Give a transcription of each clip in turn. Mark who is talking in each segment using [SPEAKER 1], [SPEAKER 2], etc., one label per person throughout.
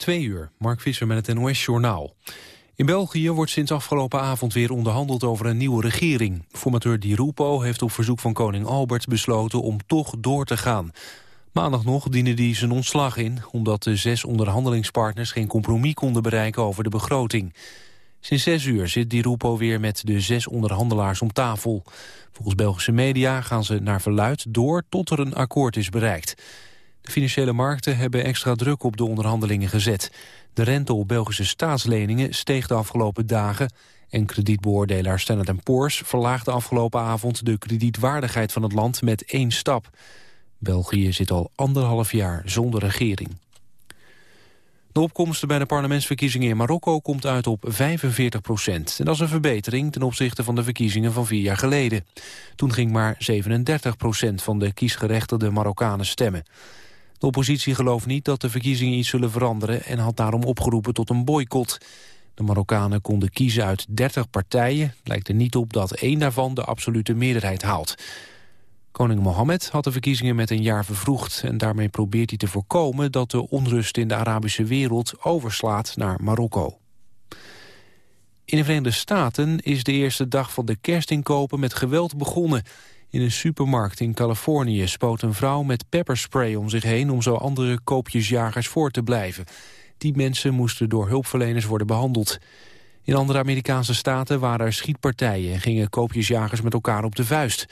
[SPEAKER 1] Twee uur, Mark Visser met het NOS-journaal. In België wordt sinds afgelopen avond weer onderhandeld over een nieuwe regering. Formateur Di Rupo heeft op verzoek van koning Albert besloten om toch door te gaan. Maandag nog diende hij zijn ontslag in... omdat de zes onderhandelingspartners geen compromis konden bereiken over de begroting. Sinds zes uur zit Di Rupo weer met de zes onderhandelaars om tafel. Volgens Belgische media gaan ze naar verluid door tot er een akkoord is bereikt. Financiële markten hebben extra druk op de onderhandelingen gezet. De rente op Belgische staatsleningen steeg de afgelopen dagen... en kredietbeoordelaar Standard Poor's verlaagde afgelopen avond... de kredietwaardigheid van het land met één stap. België zit al anderhalf jaar zonder regering. De opkomst bij de parlementsverkiezingen in Marokko komt uit op 45 procent. En dat is een verbetering ten opzichte van de verkiezingen van vier jaar geleden. Toen ging maar 37 procent van de kiesgerechtigde Marokkanen stemmen. De oppositie gelooft niet dat de verkiezingen iets zullen veranderen... en had daarom opgeroepen tot een boycott. De Marokkanen konden kiezen uit 30 partijen. Lijkt er niet op dat één daarvan de absolute meerderheid haalt. Koning Mohammed had de verkiezingen met een jaar vervroegd... en daarmee probeert hij te voorkomen dat de onrust in de Arabische wereld overslaat naar Marokko. In de Verenigde Staten is de eerste dag van de kerstinkopen met geweld begonnen. In een supermarkt in Californië spoot een vrouw met pepperspray om zich heen... om zo andere koopjesjagers voor te blijven. Die mensen moesten door hulpverleners worden behandeld. In andere Amerikaanse staten waren er schietpartijen... en gingen koopjesjagers met elkaar op de vuist.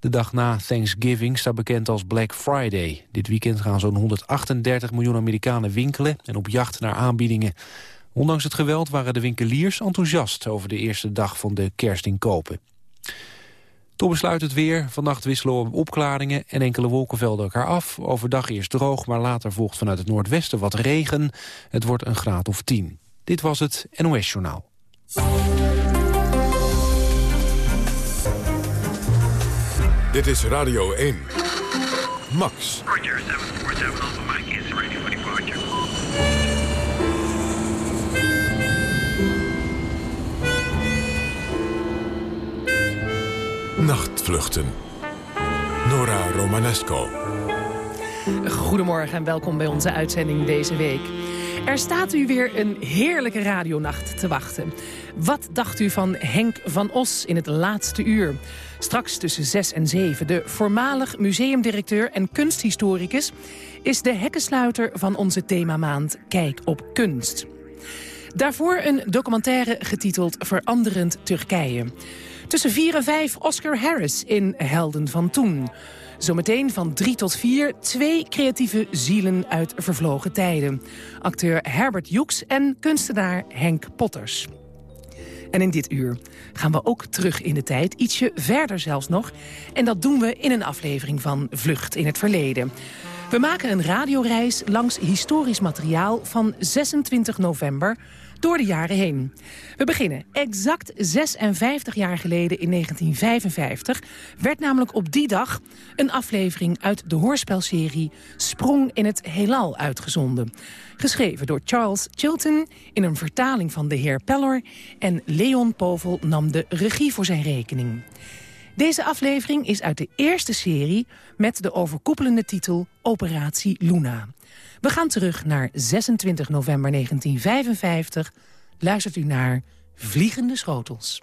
[SPEAKER 1] De dag na Thanksgiving staat bekend als Black Friday. Dit weekend gaan zo'n 138 miljoen Amerikanen winkelen... en op jacht naar aanbiedingen. Ondanks het geweld waren de winkeliers enthousiast... over de eerste dag van de kerstinkopen. Tot besluit het weer. Vannacht wisselen opklaringen en enkele wolkenvelden elkaar af. Overdag eerst droog, maar later volgt vanuit het noordwesten wat regen. Het wordt een graad of 10. Dit was het NOS Journaal.
[SPEAKER 2] Dit is Radio 1. Max. Nachtvluchten. Nora Romanesco.
[SPEAKER 3] Goedemorgen en welkom bij onze uitzending deze week. Er staat u weer een heerlijke radionacht te wachten. Wat dacht u van Henk van Os in het laatste uur? Straks tussen 6 en 7. De voormalig museumdirecteur en kunsthistoricus... is de hekkensluiter van onze themamaand Kijk op kunst. Daarvoor een documentaire getiteld Veranderend Turkije. Tussen 4 en 5 Oscar Harris in Helden van Toen. Zometeen van 3 tot 4 twee creatieve zielen uit vervlogen tijden. Acteur Herbert Joeks en kunstenaar Henk Potters. En in dit uur gaan we ook terug in de tijd, ietsje verder zelfs nog. En dat doen we in een aflevering van Vlucht in het Verleden. We maken een radioreis langs historisch materiaal van 26 november door de jaren heen. We beginnen exact 56 jaar geleden in 1955... werd namelijk op die dag een aflevering uit de hoorspelserie... Sprong in het Heelal uitgezonden. Geschreven door Charles Chilton in een vertaling van de heer Pellor... en Leon Povel nam de regie voor zijn rekening. Deze aflevering is uit de eerste serie met de overkoepelende titel Operatie Luna. We gaan terug naar 26 november 1955. Luistert u naar Vliegende Schotels.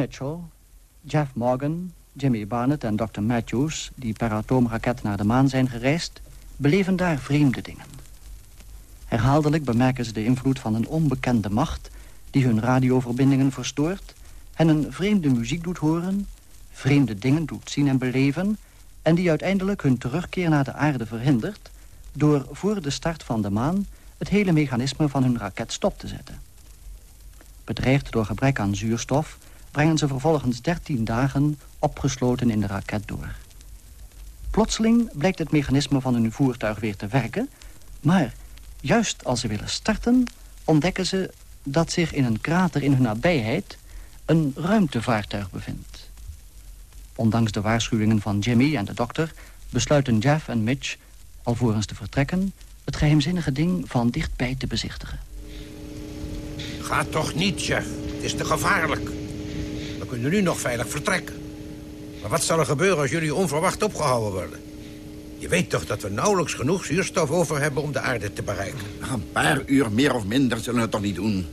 [SPEAKER 4] Mitchell, Jeff Morgan, Jimmy Barnett en Dr. Matthews... die per atoomraket naar de maan zijn gereisd... beleven daar vreemde dingen. Herhaaldelijk bemerken ze de invloed van een onbekende macht... die hun radioverbindingen verstoort... en een vreemde muziek doet horen... vreemde dingen doet zien en beleven... en die uiteindelijk hun terugkeer naar de aarde verhindert... door voor de start van de maan het hele mechanisme van hun raket stop te zetten. Bedreigd door gebrek aan zuurstof brengen ze vervolgens 13 dagen opgesloten in de raket door. Plotseling blijkt het mechanisme van hun voertuig weer te werken... maar juist als ze willen starten ontdekken ze dat zich in een krater in hun nabijheid een ruimtevaartuig bevindt. Ondanks de waarschuwingen van Jimmy en de dokter besluiten Jeff en Mitch alvorens te vertrekken het geheimzinnige ding van dichtbij te bezichtigen.
[SPEAKER 5] Ga toch niet, Jeff. Het is te gevaarlijk. We kunnen nu nog veilig vertrekken. Maar wat zal er gebeuren als jullie onverwacht opgehouden worden? Je weet toch dat we nauwelijks genoeg zuurstof over hebben om de aarde te bereiken?
[SPEAKER 6] Een paar uur meer of minder zullen we het toch niet doen.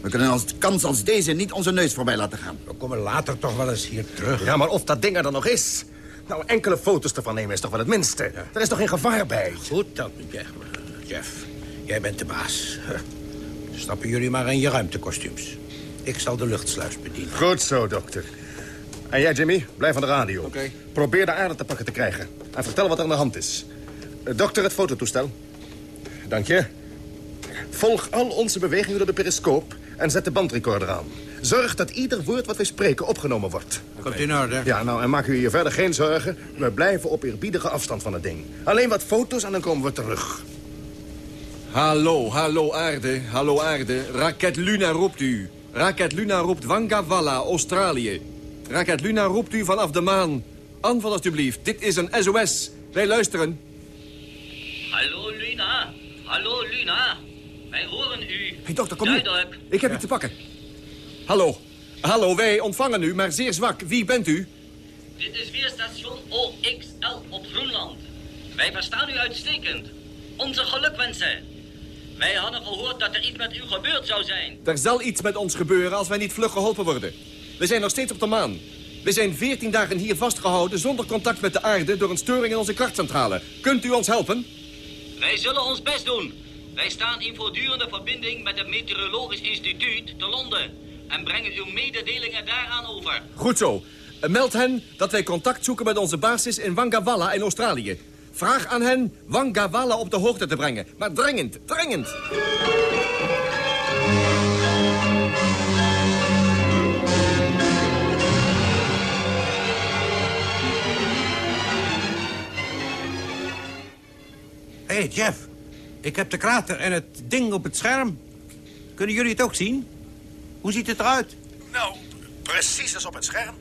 [SPEAKER 6] We kunnen als kans als deze niet onze neus voorbij laten gaan.
[SPEAKER 5] We komen later toch wel eens hier terug.
[SPEAKER 7] Ja, maar of dat ding er dan nog is... Nou, enkele foto's ervan nemen is toch wel het minste. Er is toch geen gevaar bij?
[SPEAKER 5] Goed dan, Jeff. Jeff, jij bent de baas. Stappen jullie maar in je ruimtekostuums. Ik zal de luchtsluis bedienen.
[SPEAKER 7] Goed zo, dokter. En jij, Jimmy, blijf aan de radio. Oké. Probeer de aarde te pakken te krijgen. En vertel wat er aan de hand is. Eh, Dokter, het fototoestel. Dank je. Volg al onze bewegingen door de periscoop en zet de bandrecorder aan. Zorg dat ieder woord wat wij spreken opgenomen wordt.
[SPEAKER 5] Komt in orde.
[SPEAKER 7] Ja, nou, en maak u je verder geen zorgen. We blijven op eerbiedige afstand van het ding. Alleen wat foto's en dan komen we terug.
[SPEAKER 8] Hallo, hallo aarde, hallo aarde. Raket Luna roept u. Raket Luna roept Wangawalla, Australië. Raket Luna roept u vanaf de maan. Antwoord alstublieft, dit is een SOS. Wij luisteren.
[SPEAKER 9] Hallo Luna, hallo Luna. Wij horen u.
[SPEAKER 8] Hey, dokter, kom hier. Ik heb u te pakken. Hallo, hallo, wij ontvangen u, maar zeer zwak. Wie bent u?
[SPEAKER 9] Dit is weerstation OXL op Groenland. Wij verstaan u uitstekend. Onze gelukwensen. Wij hadden gehoord dat er iets met u gebeurd zou zijn.
[SPEAKER 8] Er zal iets met ons gebeuren als wij niet vlug geholpen worden. We zijn nog steeds op de maan. We zijn 14 dagen hier vastgehouden zonder contact met de aarde... door een storing in onze krachtcentrale. Kunt u ons helpen?
[SPEAKER 9] Wij zullen ons best doen. Wij staan in voortdurende verbinding met het Meteorologisch Instituut te Londen. En brengen uw mededelingen daaraan over.
[SPEAKER 8] Goed zo. Meld hen dat wij contact zoeken met onze basis in Wangawalla in Australië. Vraag aan hen Wangawalla op de hoogte te brengen. Maar dringend, dringend.
[SPEAKER 5] Hé, hey, Jeff. Ik heb de krater en het ding op het scherm. Kunnen jullie het ook zien? Hoe ziet het eruit?
[SPEAKER 7] Nou, precies als op het scherm.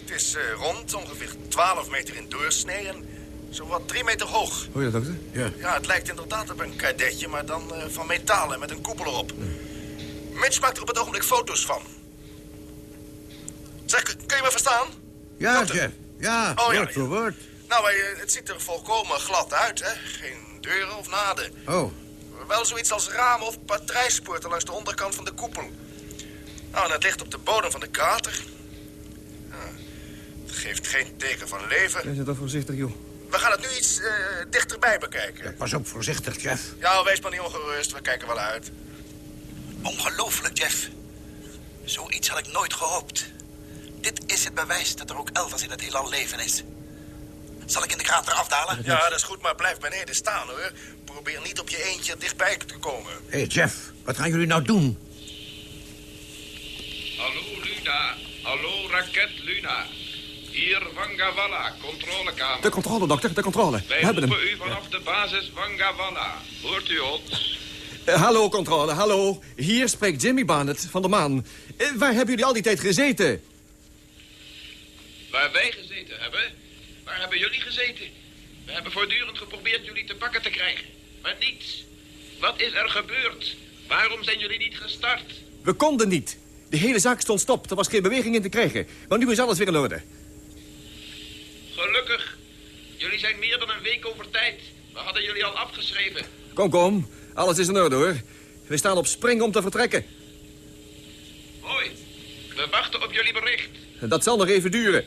[SPEAKER 7] Het is eh, rond, ongeveer 12 meter in doorsnee en zowat 3 meter hoog.
[SPEAKER 8] Hoor je dat, dokter?
[SPEAKER 5] Ja.
[SPEAKER 7] Ja, het lijkt inderdaad op een kadetje, maar dan eh, van metaal en met een koepel erop. Mitch maakt er op het ogenblik foto's van. Zeg, kun je me verstaan?
[SPEAKER 5] Ja,
[SPEAKER 7] Dokter.
[SPEAKER 5] Ja,
[SPEAKER 7] Oh, ja,
[SPEAKER 5] voor woord.
[SPEAKER 7] Nou, eh, het ziet er volkomen glad uit, hè? Geen deuren of naden.
[SPEAKER 5] Oh,
[SPEAKER 7] Wel zoiets als ramen of patrijspoorten langs de onderkant van de koepel. Nou, en het ligt op de bodem van de krater. Ja, het geeft geen teken van leven.
[SPEAKER 8] Wees toch voorzichtig, joh.
[SPEAKER 7] We gaan het nu iets eh, dichterbij bekijken.
[SPEAKER 5] pas op, voorzichtig, Jeff.
[SPEAKER 7] Ja, wees maar niet ongerust. We kijken wel uit.
[SPEAKER 10] Ongelooflijk, Jeff. Zoiets had ik nooit gehoopt. Dit is het bewijs dat er ook elders in het heelal leven is. Zal ik in de krater afdalen?
[SPEAKER 7] Ja, dat is goed, maar blijf beneden staan, hoor. Probeer niet op je eentje dichtbij te komen.
[SPEAKER 5] Hé, hey, Jeff. Wat gaan jullie nou doen?
[SPEAKER 11] Hallo Luna, hallo raket Luna. Hier Wangawalla, controlekamer.
[SPEAKER 8] De controle, dokter, de controle.
[SPEAKER 11] Wij
[SPEAKER 8] We hebben hem.
[SPEAKER 11] u vanaf de basis Wangawalla. Hoort u ons?
[SPEAKER 8] Eh, hallo, controle, hallo. Hier spreekt Jimmy Barnett van de maan. Eh, waar hebben jullie al die tijd gezeten?
[SPEAKER 11] Waar wij gezeten hebben? Waar hebben jullie gezeten? We hebben voortdurend geprobeerd jullie te pakken te krijgen. Maar niets. Wat is er gebeurd? Waarom zijn jullie niet gestart?
[SPEAKER 8] We konden niet. De hele zaak stond stop. Er was geen beweging in te krijgen. Maar nu is alles weer in orde.
[SPEAKER 11] Gelukkig. Jullie zijn meer dan een week over tijd. We hadden jullie al afgeschreven.
[SPEAKER 8] Kom, kom. Alles is in orde, hoor. We staan op spring om te vertrekken.
[SPEAKER 11] Mooi. We wachten op jullie bericht.
[SPEAKER 8] Dat zal nog even duren.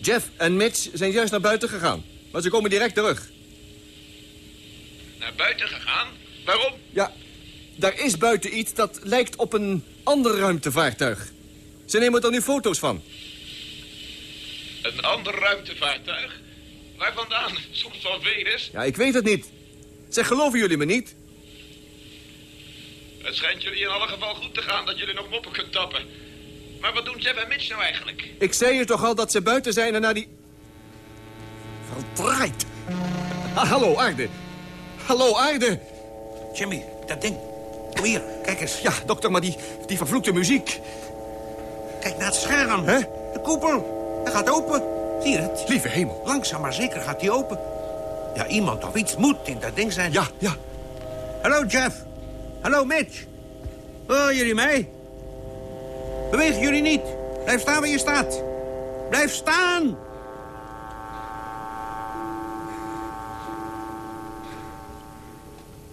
[SPEAKER 8] Jeff en Mitch zijn juist naar buiten gegaan. Maar ze komen direct terug.
[SPEAKER 11] Naar buiten gegaan? Waarom?
[SPEAKER 8] Ja, daar is buiten iets dat lijkt op een ander ruimtevaartuig. Ze nemen er nu foto's van.
[SPEAKER 11] Een ander ruimtevaartuig? Waar vandaan? Soms van Venus?
[SPEAKER 8] Ja, ik weet het niet. Zeg, geloven jullie me niet?
[SPEAKER 11] Het schijnt jullie in alle geval goed te gaan dat jullie nog moppen kunt tappen. Maar wat doen Jeff en Mitch nou eigenlijk?
[SPEAKER 8] Ik zei je toch al dat ze buiten zijn en naar die... Verdraaid. Ah, hallo, aarde. Hallo, aarde.
[SPEAKER 5] Jimmy, dat ding. Kom hier, kijk eens.
[SPEAKER 8] Ja, dokter, maar die, die vervloekte muziek.
[SPEAKER 5] Kijk naar het scherm.
[SPEAKER 8] Hè?
[SPEAKER 5] De koepel. Hij gaat open. Zie je het?
[SPEAKER 8] Lieve hemel.
[SPEAKER 5] Langzaam maar zeker gaat hij open. Ja, iemand of iets moet in dat ding zijn.
[SPEAKER 8] Ja, ja.
[SPEAKER 5] Hallo, Jeff. Hallo, Mitch. Horen jullie mij? Bewegen jullie niet. Blijf staan waar je staat. Blijf staan.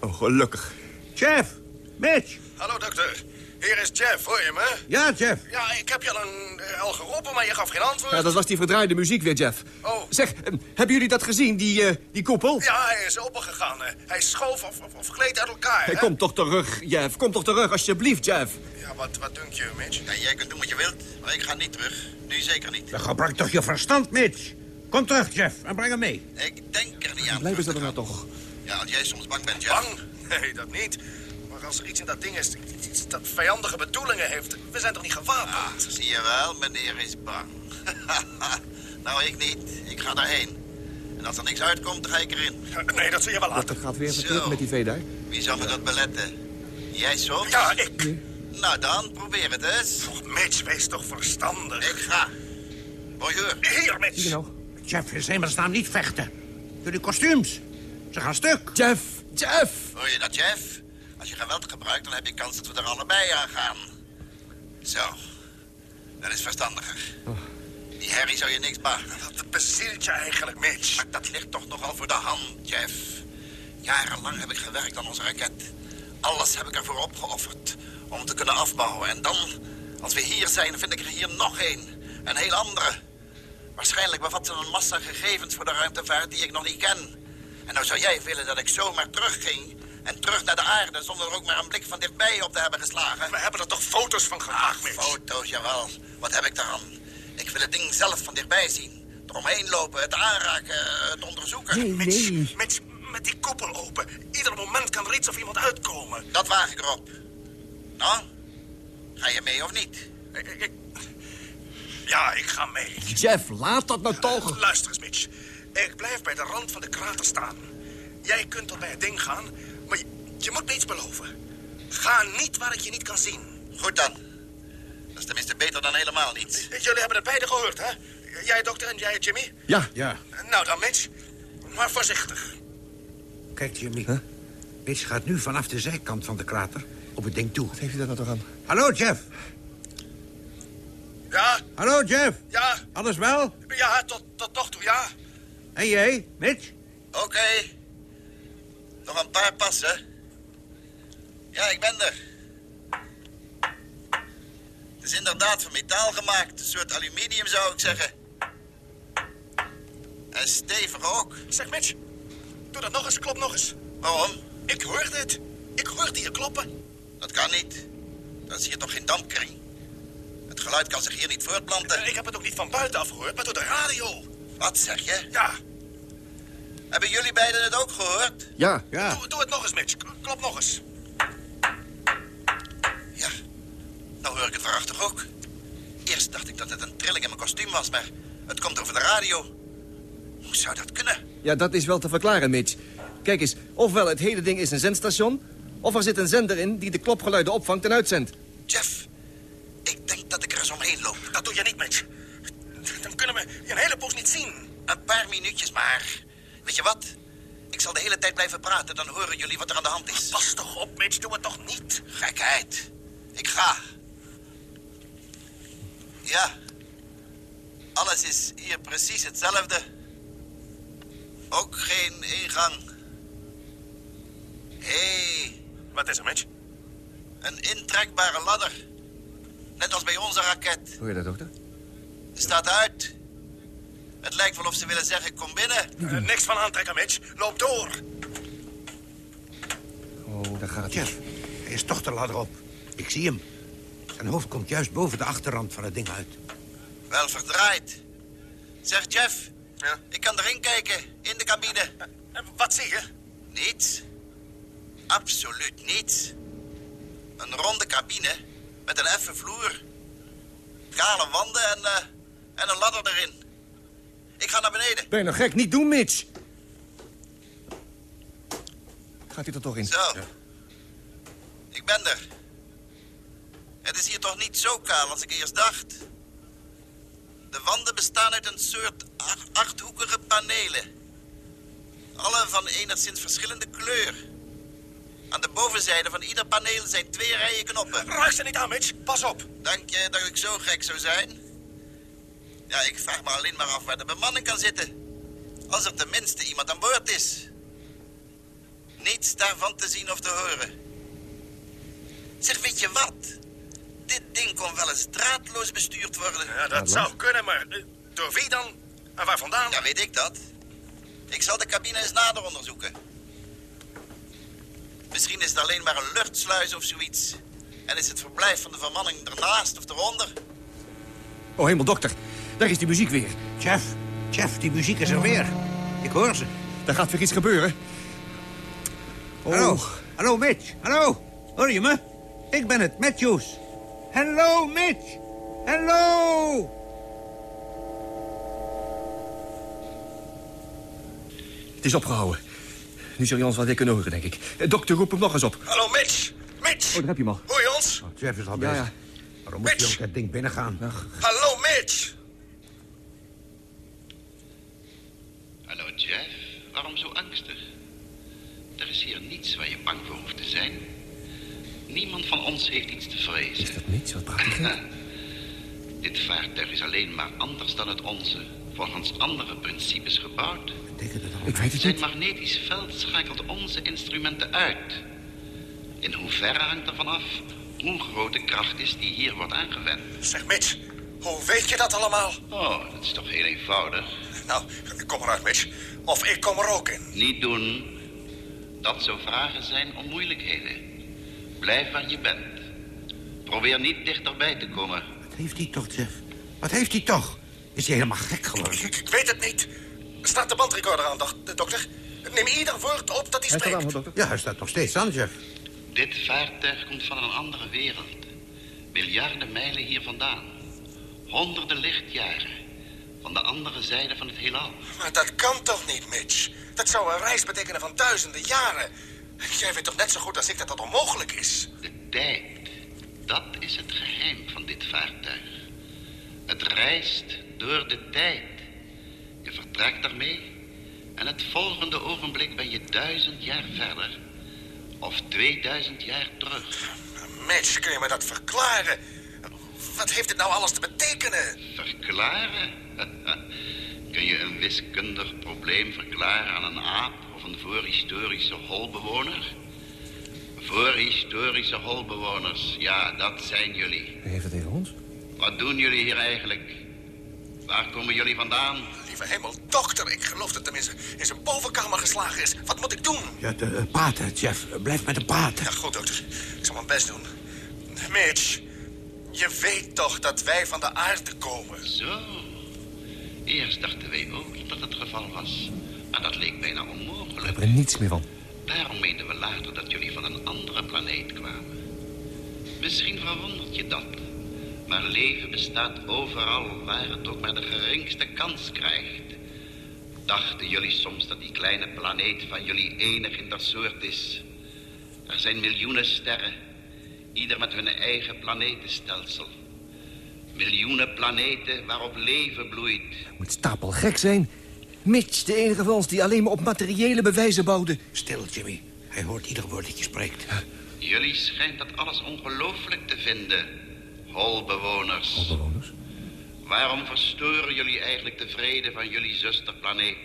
[SPEAKER 8] Oh, gelukkig.
[SPEAKER 5] Jeff. Mitch.
[SPEAKER 7] Hallo, dokter. Hier is Jeff, hoor je me?
[SPEAKER 5] Ja, Jeff.
[SPEAKER 7] Ja, ik heb je al, een, eh, al geroepen, maar je gaf geen antwoord.
[SPEAKER 8] Ja, dat was die verdraaide muziek weer, Jeff.
[SPEAKER 7] Oh.
[SPEAKER 8] Zeg, eh, hebben jullie dat gezien, die, eh, die koepel?
[SPEAKER 7] Ja, hij is opengegaan. Hij schoof of, of, of gleed uit elkaar.
[SPEAKER 8] Hey, kom toch terug, Jeff. Kom toch terug, alsjeblieft, Jeff.
[SPEAKER 7] Ja, wat, wat denk je, Mitch?
[SPEAKER 10] Ja, jij kunt doen wat je wilt, maar ik ga niet terug. Nu zeker niet.
[SPEAKER 5] Dan gebruik toch je verstand, Mitch. Kom terug, Jeff, en breng hem mee.
[SPEAKER 10] Ik denk er niet aan.
[SPEAKER 8] Blijven ze er nou toch?
[SPEAKER 10] Ja, als jij soms bang bent, ja.
[SPEAKER 7] Bang? Nee, dat niet. Als er iets in dat ding is iets dat vijandige bedoelingen heeft... we zijn toch niet gewapend?
[SPEAKER 10] Ah, zie je wel, meneer is bang. nou, ik niet. Ik ga daarheen. En als er niks uitkomt, dan ga ik erin.
[SPEAKER 7] Nee, dat zie je wel laten.
[SPEAKER 8] Dat gaat weer verkeerd met die vee daar.
[SPEAKER 10] Wie zal me dat beletten? Jij soms?
[SPEAKER 7] Ja, ik.
[SPEAKER 10] Nou dan, probeer het eens.
[SPEAKER 7] Och, Mitch, wees toch verstandig.
[SPEAKER 10] Ik ga. Bonjour.
[SPEAKER 7] Hier, Mitch.
[SPEAKER 8] Zie je nou?
[SPEAKER 5] Jeff, in hemelsnaam niet vechten. Jullie kostuums. Ze gaan stuk.
[SPEAKER 8] Jeff, Jeff.
[SPEAKER 10] Hoor je dat, Jeff? Als je geweld gebruikt, dan heb je kans dat we er allebei aan gaan. Zo. Dat is verstandiger. Die herrie zou je niks bagen.
[SPEAKER 7] Wat bezielt je eigenlijk, Mitch?
[SPEAKER 10] Maar dat ligt toch nogal voor de hand, Jeff. Jarenlang heb ik gewerkt aan onze raket. Alles heb ik ervoor opgeofferd om te kunnen afbouwen. En dan, als we hier zijn, vind ik er hier nog één. Een heel andere. Waarschijnlijk bevat ze een massa gegevens voor de ruimtevaart die ik nog niet ken. En nou zou jij willen dat ik zomaar terugging... en terug naar de aarde zonder er ook maar een blik van dichtbij op te hebben geslagen?
[SPEAKER 7] We hebben er toch foto's van gemaakt, Mitch?
[SPEAKER 10] Foto's, jawel. Wat heb ik daaraan? Ik wil het ding zelf van dichtbij zien. Eromheen lopen, het aanraken, het onderzoeken.
[SPEAKER 8] Nee,
[SPEAKER 7] Mitch,
[SPEAKER 8] nee.
[SPEAKER 7] Mitch, met die koepel open. Ieder moment kan er iets of iemand uitkomen.
[SPEAKER 10] Dat waag ik erop. Nou, ga je mee of niet?
[SPEAKER 7] Ik, ik- ik- Ja, ik ga mee.
[SPEAKER 8] Jeff, laat dat nou toch.
[SPEAKER 7] Luister eens, Mitch. Ik blijf bij de rand van de krater staan. Jij kunt tot bij het ding gaan, maar je, je moet me iets beloven. Ga niet waar ik je niet kan zien.
[SPEAKER 10] Goed dan. Dat is tenminste beter dan helemaal niet.
[SPEAKER 7] Jullie hebben het beide gehoord, hè? Jij, dokter, en jij, Jimmy?
[SPEAKER 8] Ja.
[SPEAKER 5] Ja.
[SPEAKER 7] Nou dan, Mitch. Maar voorzichtig.
[SPEAKER 5] Kijk, Jimmy. Mitch gaat nu vanaf de zijkant van de krater op het ding toe.
[SPEAKER 8] Wat heeft hij daar nou toch aan?
[SPEAKER 5] Hallo, Jeff.
[SPEAKER 7] Ja,
[SPEAKER 5] Hallo, Jeff.
[SPEAKER 7] ja,
[SPEAKER 5] Alles wel?
[SPEAKER 7] ja, tot, tot nog toe, ja.
[SPEAKER 5] En jij, Mitch?
[SPEAKER 10] Oké. Nog een paar passen. Ja, ik ben er. Het is inderdaad van metaal gemaakt. Een soort aluminium, zou ik zeggen. En stevig ook.
[SPEAKER 7] Zeg, Mitch, doe dat nog eens, klop nog eens.
[SPEAKER 10] Waarom?
[SPEAKER 7] Ik hoor dit. Ik hoorde je kloppen.
[SPEAKER 10] Dat kan niet. Dat is hier toch geen dampkring? Het geluid kan zich hier niet voortplanten.
[SPEAKER 7] Ik heb het ook niet van buiten af gehoord, maar door de radio.
[SPEAKER 10] Wat zeg je?
[SPEAKER 7] Ja,
[SPEAKER 10] Hebben jullie beiden het ook gehoord?
[SPEAKER 8] Ja.
[SPEAKER 5] Ja.
[SPEAKER 7] doe, doe het nog eens, Mitch. Klop nog eens.
[SPEAKER 10] Ja. Nou hoor ik het waarachtig ook. Eerst dacht ik dat het een trilling in mijn kostuum was, maar het komt over de radio. Hoe zou dat kunnen?
[SPEAKER 8] Ja, dat is wel te verklaren, Mitch. Kijk eens, ofwel het hele ding is een zendstation... of er zit een zender in die de klopgeluiden opvangt en uitzendt.
[SPEAKER 10] Jeff, ik denk dat ik er eens omheen loop.
[SPEAKER 7] Dat doe je niet, Mitch. Dan kunnen we je een hele poos niet zien.
[SPEAKER 10] Een paar minuutjes maar. Weet je wat? Ik zal de hele tijd blijven praten, dan horen jullie wat er aan de hand is.
[SPEAKER 7] Pas toch op, Mitch. Doe het toch niet.
[SPEAKER 10] Gekheid. Ik ga. Ja. Alles is hier precies hetzelfde. Ook geen ingang. Hé, hey,
[SPEAKER 7] Wat is er, Mitch?
[SPEAKER 10] een intrekbare ladder. Net als bij onze raket.
[SPEAKER 8] Hoor je dat, dokter?
[SPEAKER 10] Staat uit. Het lijkt wel of ze willen zeggen, kom binnen.
[SPEAKER 7] Eh, niks van aantrekken, Mitch. Loop door.
[SPEAKER 8] Oh, daar gaat hij.
[SPEAKER 5] Jeff, hij is toch de ladder op. Ik zie hem. Zijn hoofd komt juist boven de achterrand van het ding uit.
[SPEAKER 10] Wel verdraaid. Zeg, Jeff.
[SPEAKER 7] Ja?
[SPEAKER 10] Ik kan erin kijken, in de cabine.
[SPEAKER 7] Eh, Wat zie je?
[SPEAKER 10] Niets. Absoluut niets. Een ronde cabine met een effen vloer. Kale wanden en, eh, en een ladder erin. Ga naar beneden.
[SPEAKER 12] Ben je nou gek? Niet doen, Mitch. Gaat hij er toch in?
[SPEAKER 10] Zo. Ik ben er. Het is hier toch niet zo kaal als ik eerst dacht. De wanden bestaan uit een soort ach- achthoekige panelen. Alle van enigszins verschillende kleur. Aan de bovenzijde van ieder paneel zijn twee rijen knoppen.
[SPEAKER 12] Raak ze niet aan, Mitch. Pas op.
[SPEAKER 10] Dank je dat ik zo gek zou zijn. Ja, ik vraag me alleen maar af waar de bemanning kan zitten. Als er tenminste iemand aan boord is. Niets daarvan te zien of te horen. Zeg, weet je wat? Dit ding kon wel eens draadloos bestuurd worden.
[SPEAKER 12] Ja, dat zou kunnen, maar eh, door wie dan? En waar vandaan?
[SPEAKER 10] Ja, weet ik dat. Ik zal de cabine eens nader onderzoeken. Misschien is het alleen maar een luchtsluis of zoiets. En is het verblijf van de vermanning ernaast of eronder.
[SPEAKER 12] Oh, hemel, dokter. Daar is die muziek weer.
[SPEAKER 5] Jeff, Jeff, die muziek is er weer. Ik hoor ze.
[SPEAKER 12] Daar gaat weer iets gebeuren. Oh.
[SPEAKER 5] Hallo, hallo Mitch, hallo. Hoor je me? Ik ben het, Matthews. Hallo, Mitch. Hallo.
[SPEAKER 12] Het is opgehouden. Nu zul je ons wel weer kunnen horen, denk ik. Eh, Dokter, roep hem nog eens op.
[SPEAKER 7] Hallo, Mitch. Mitch.
[SPEAKER 12] Oh, daar heb je hem al.
[SPEAKER 7] Hoor je ons?
[SPEAKER 5] Oh, Jeff is al
[SPEAKER 12] Ja,
[SPEAKER 5] bezig.
[SPEAKER 12] ja.
[SPEAKER 5] Waarom moet je ook dat ding binnengaan?
[SPEAKER 7] Hallo, Mitch.
[SPEAKER 13] Hallo Jeff, waarom zo angstig? Er is hier niets waar je bang voor hoeft te zijn. Niemand van ons heeft iets te vrezen.
[SPEAKER 12] Is dat niets? Wat praat?
[SPEAKER 13] Dit vaartuig is alleen maar anders dan het onze. Volgens andere principes gebouwd.
[SPEAKER 12] Ik weet het
[SPEAKER 13] Zijn
[SPEAKER 12] niet.
[SPEAKER 13] magnetisch veld schakelt onze instrumenten uit. In hoeverre hangt ervan af hoe groot de kracht is die hier wordt aangewend.
[SPEAKER 7] Zeg, Mitch. Hoe weet je dat allemaal?
[SPEAKER 13] Oh, dat is toch heel eenvoudig.
[SPEAKER 7] Nou, kom eruit, Mitch. Of ik kom er ook in.
[SPEAKER 13] Niet doen. Dat zou vragen zijn om moeilijkheden. Blijf waar je bent. Probeer niet dichterbij te komen.
[SPEAKER 5] Wat heeft hij toch, Jeff? Wat heeft hij toch? Is hij helemaal gek geworden?
[SPEAKER 7] Ik, ik weet het niet. Staat de bandrecorder aan, dokter? Neem ieder woord op dat hij spreekt.
[SPEAKER 12] dokter.
[SPEAKER 5] Ja, hij staat nog steeds aan, Jeff.
[SPEAKER 13] Dit vaartuig komt van een andere wereld. Miljarden mijlen hier vandaan. Honderden lichtjaren. Van de andere zijde van het heelal.
[SPEAKER 7] Maar dat kan toch niet, Mitch? Dat zou een reis betekenen van duizenden jaren. Jij weet toch net zo goed als ik dat dat onmogelijk is?
[SPEAKER 13] De tijd. Dat is het geheim van dit vaartuig. Het reist door de tijd. Je vertrekt ermee. En het volgende ogenblik ben je duizend jaar verder. Of 2000 jaar terug.
[SPEAKER 7] Mitch, kun je me dat verklaren? Wat heeft dit nou alles te betekenen?
[SPEAKER 13] Verklaren? Kun je een wiskundig probleem verklaren aan een aap of een voorhistorische holbewoner? Voorhistorische holbewoners, ja, dat zijn jullie.
[SPEAKER 12] Hij heeft het tegen ons.
[SPEAKER 13] Wat doen jullie hier eigenlijk? Waar komen jullie vandaan?
[SPEAKER 7] Lieve hemel, dokter, ik geloof dat hem in zijn, in zijn bovenkamer geslagen is. Wat moet ik doen?
[SPEAKER 5] Ja, de, eh, praten, Jeff. Blijf met hem praten.
[SPEAKER 7] Ja, goed, dokter. Ik zal mijn best doen. Mitch, je weet toch dat wij van de aarde komen?
[SPEAKER 13] Zo. Eerst dachten wij ook dat het geval was. Maar dat leek bijna onmogelijk.
[SPEAKER 12] heb er niets meer van.
[SPEAKER 13] Daarom meenden we later dat jullie van een andere planeet kwamen. Misschien verwondert je dat. Maar leven bestaat overal waar het ook maar de geringste kans krijgt. Dachten jullie soms dat die kleine planeet van jullie enig in dat soort is? Er zijn miljoenen sterren, ieder met hun eigen planetenstelsel. Miljoenen planeten waarop leven bloeit.
[SPEAKER 12] Moet stapel gek zijn. Mitch, de enige van ons die alleen maar op materiële bewijzen bouwde.
[SPEAKER 5] Stil, Jimmy. Hij hoort ieder woord dat je spreekt.
[SPEAKER 13] Jullie schijnt dat alles ongelooflijk te vinden, holbewoners.
[SPEAKER 12] Bewoners?
[SPEAKER 13] Waarom verstoren jullie eigenlijk de vrede van jullie zusterplaneet?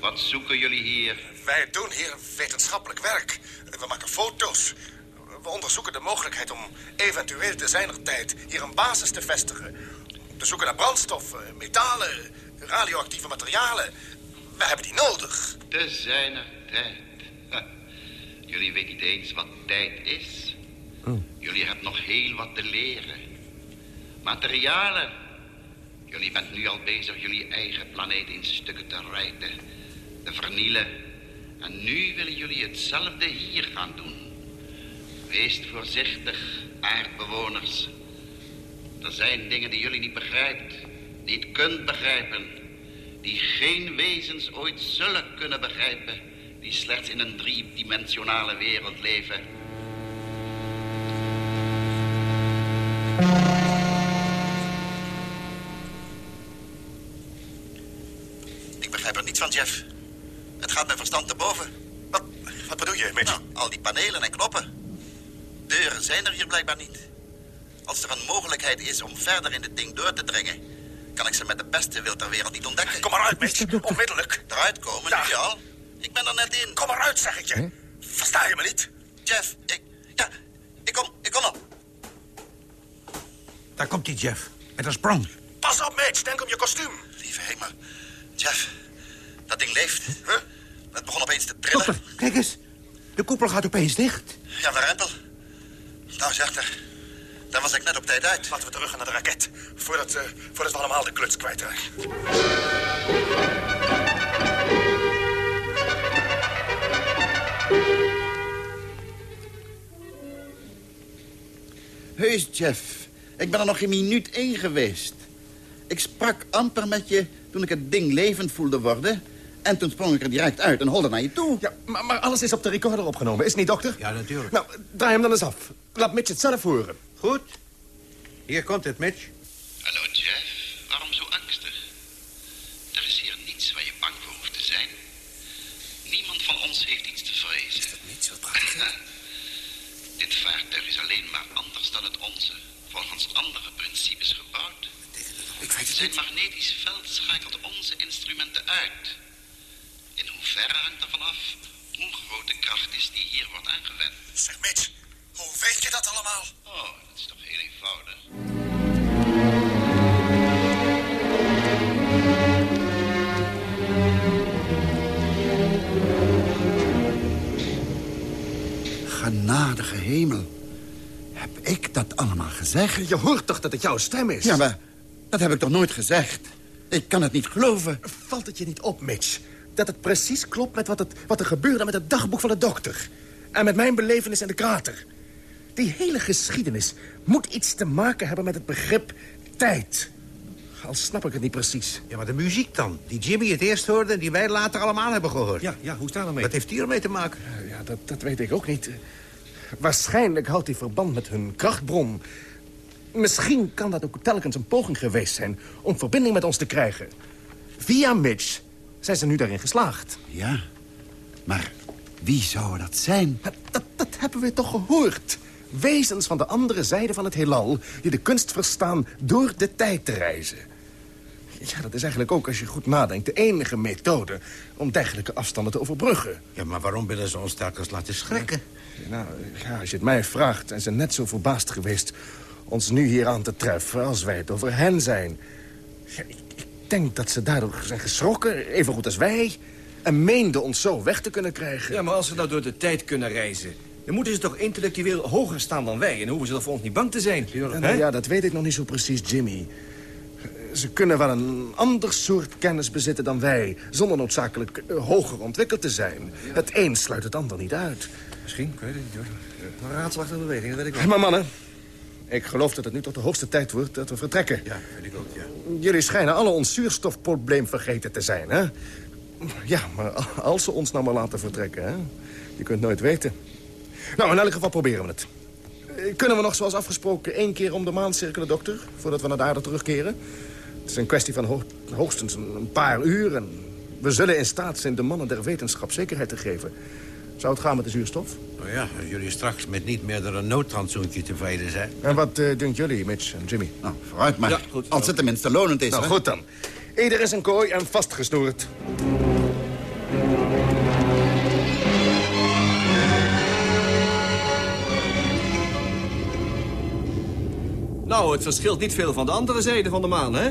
[SPEAKER 13] Wat zoeken jullie hier?
[SPEAKER 7] Wij doen hier wetenschappelijk werk. We maken foto's. We onderzoeken de mogelijkheid om eventueel te zijner tijd hier een basis te vestigen. We zoeken naar brandstof, metalen, radioactieve materialen. We hebben die nodig.
[SPEAKER 13] Te zijner tijd. Jullie weten niet eens wat tijd is. Jullie hebben nog heel wat te leren. Materialen. Jullie bent nu al bezig jullie eigen planeet in stukken te rijten. Te vernielen. En nu willen jullie hetzelfde hier gaan doen. Wees voorzichtig, aardbewoners. Er zijn dingen die jullie niet begrijpt, niet kunt begrijpen. Die geen wezens ooit zullen kunnen begrijpen. Die slechts in een driedimensionale wereld leven.
[SPEAKER 10] Ik begrijp er niets van, Jeff. Het gaat mijn verstand te boven.
[SPEAKER 7] Wat, wat bedoel je, Mitch?
[SPEAKER 10] Nou, al die panelen en knoppen. Deuren zijn er hier blijkbaar niet. Als er een mogelijkheid is om verder in dit ding door te dringen... kan ik ze met de beste wil ter wereld niet ontdekken.
[SPEAKER 7] Kom maar uit, Mitch. Onmiddellijk.
[SPEAKER 10] Eruit komen,
[SPEAKER 7] Ja.
[SPEAKER 10] nu je al? Ik ben er net in.
[SPEAKER 7] Kom maar uit, zeg ik je. Versta je me niet?
[SPEAKER 10] Jeff, ik... Ja, ik kom, ik kom op.
[SPEAKER 5] Daar komt die Jeff. Met een sprong.
[SPEAKER 7] Pas op, Mitch. Denk om je kostuum.
[SPEAKER 10] Lieve hemel. Jeff, dat ding leeft. Huh? Het begon opeens te trillen.
[SPEAKER 5] Dokter, kijk eens. De koepel gaat opeens dicht.
[SPEAKER 10] Ja, de rempel. Nou, zeg, daar, daar was ik net op tijd uit.
[SPEAKER 7] Laten we terug gaan naar de raket. Voordat, eh, voordat we allemaal de kluts kwijtraken.
[SPEAKER 14] Heus, Jeff. Ik ben er nog geen minuut in geweest. Ik sprak amper met je toen ik het ding levend voelde worden. En toen sprong ik er direct uit en holde naar je toe.
[SPEAKER 12] Ja, maar, maar alles is op de recorder opgenomen, is het niet, dokter?
[SPEAKER 5] Ja, natuurlijk.
[SPEAKER 12] Nou, draai hem dan eens af. Laat Mitch het zelf horen.
[SPEAKER 5] Goed. Hier komt het, Mitch.
[SPEAKER 13] Hallo Jeff, waarom zo angstig? Er is hier niets waar je bang voor hoeft te zijn. Niemand van ons heeft iets te vrezen. Is dat
[SPEAKER 7] niet zo prachtig?
[SPEAKER 13] Dit vaartuig is alleen maar anders dan het onze. Volgens andere principes gebouwd.
[SPEAKER 7] Ik weet het
[SPEAKER 13] Zijn magnetisch veld schakelt onze instrumenten uit. In hoeverre hangt ervan af hoe groot de kracht is die hier wordt aangewend.
[SPEAKER 7] Zeg, Mitch. Hoe weet je dat allemaal?
[SPEAKER 13] Oh, dat is toch heel eenvoudig.
[SPEAKER 14] Genadige hemel. Heb ik dat allemaal gezegd?
[SPEAKER 12] Je hoort toch dat het jouw stem is?
[SPEAKER 14] Ja, maar dat heb ik toch nooit gezegd? Ik kan het niet geloven.
[SPEAKER 12] Valt het je niet op, Mitch? Dat het precies klopt met wat, het, wat er gebeurde met het dagboek van de dokter. En met mijn belevenis in de krater. Die hele geschiedenis moet iets te maken hebben met het begrip tijd. Al snap ik het niet precies.
[SPEAKER 5] Ja, maar de muziek dan? Die Jimmy het eerst hoorde en die wij later allemaal hebben gehoord.
[SPEAKER 12] Ja, ja hoe staat het
[SPEAKER 5] Wat heeft die ermee te maken?
[SPEAKER 12] Ja, dat, dat weet ik ook niet. Waarschijnlijk houdt hij verband met hun krachtbron. Misschien kan dat ook telkens een poging geweest zijn... om verbinding met ons te krijgen. Via Mitch zijn ze nu daarin geslaagd.
[SPEAKER 14] Ja, maar wie zou dat zijn?
[SPEAKER 12] Dat, hebben we toch gehoord? Wezens van de andere zijde van het heelal... die de kunst verstaan door de tijd te reizen. Ja, dat is eigenlijk ook, als je goed nadenkt... de enige methode om dergelijke afstanden te overbruggen.
[SPEAKER 5] Ja, maar waarom willen ze ons telkens laten schrikken?
[SPEAKER 12] Nou, ja, als je het mij vraagt, zijn ze net zo verbaasd geweest... ons nu hier aan te treffen als wij het over hen zijn. Ja, ik denk dat ze daardoor zijn geschrokken, even goed als wij... en meenden ons zo weg te kunnen krijgen.
[SPEAKER 8] Ja, maar als ze nou door de tijd kunnen reizen... dan moeten ze toch intellectueel hoger staan dan wij... en hoeven ze dan voor ons niet bang te zijn.
[SPEAKER 12] Ja, nou ja, dat weet ik nog niet zo precies, Jimmy. Ze kunnen wel een ander soort kennis bezitten dan wij... zonder noodzakelijk eh, hoger ontwikkeld te zijn. Het een sluit het ander niet uit.
[SPEAKER 8] Misschien, ik weet het niet hoor. Een raadselachtige beweging, dat weet ik wel.
[SPEAKER 12] Maar mannen, ik geloof dat het nu tot de hoogste tijd wordt dat we vertrekken.
[SPEAKER 5] Ja, weet ik ook, ja.
[SPEAKER 12] Jullie schijnen alle ons zuurstofprobleem vergeten te zijn, hè? Ja, maar als ze ons nou maar laten vertrekken, hè? Je kunt nooit weten. Nou, in elk geval proberen we het. Eh, Kunnen we nog zoals afgesproken één keer om de maan cirkelen, dokter? Voordat we naar de aarde terugkeren? Het is een kwestie van ho- hoogstens een, een paar uur... en we zullen in staat zijn de mannen der wetenschap zekerheid te geven. Zou het gaan met de zuurstof?
[SPEAKER 5] Nou ja, als jullie straks met niet meer dan een noodrantsoentje tevreden zijn.
[SPEAKER 12] En wat eh denken jullie, Mitch en Jimmy?
[SPEAKER 14] Nou, vooruit maar.
[SPEAKER 8] Ja, goed.
[SPEAKER 14] Als het tenminste lonend is,
[SPEAKER 12] Nou,
[SPEAKER 14] hè?
[SPEAKER 12] goed dan. Ieder is een kooi en vastgesnoerd.
[SPEAKER 8] Nou, het verschilt niet veel van de andere zijde van de maan, hè?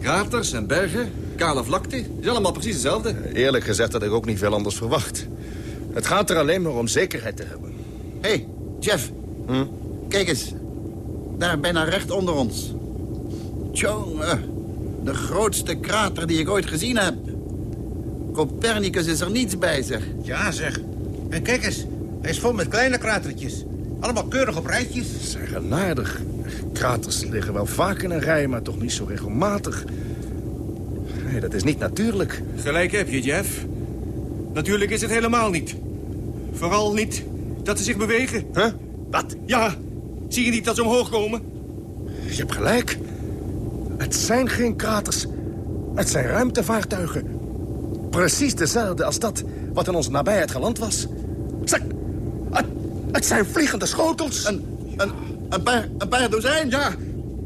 [SPEAKER 8] Kraters en bergen, kale vlakte, is allemaal precies hetzelfde.
[SPEAKER 12] Eerlijk gezegd had ik ook niet veel anders verwacht. Het gaat er alleen maar om zekerheid te hebben.
[SPEAKER 14] Hé, hey, Jeff.
[SPEAKER 12] Hm?
[SPEAKER 14] Kijk eens. Daar bijna recht onder ons. Tjonge, de grootste krater die ik ooit gezien heb. Copernicus is er niets bij, zeg.
[SPEAKER 5] Ja, zeg. En kijk eens, hij is vol met kleine kratertjes. Allemaal keurig op rijtjes.
[SPEAKER 12] Eigenaardig. Kraters liggen wel vaak in een rij, maar toch niet zo regelmatig. Nee, dat is niet natuurlijk.
[SPEAKER 8] Gelijk heb je, Jeff. Natuurlijk is het helemaal niet. Vooral niet dat ze zich bewegen.
[SPEAKER 12] Huh? Wat?
[SPEAKER 8] Ja, zie je niet dat ze omhoog komen?
[SPEAKER 12] Je hebt gelijk. Het zijn geen kraters. Het zijn ruimtevaartuigen. Precies dezelfde als dat wat in onze nabijheid geland was. Zeg, het, het zijn vliegende schotels.
[SPEAKER 10] Een, een, een, paar, een paar dozijn?
[SPEAKER 8] Ja,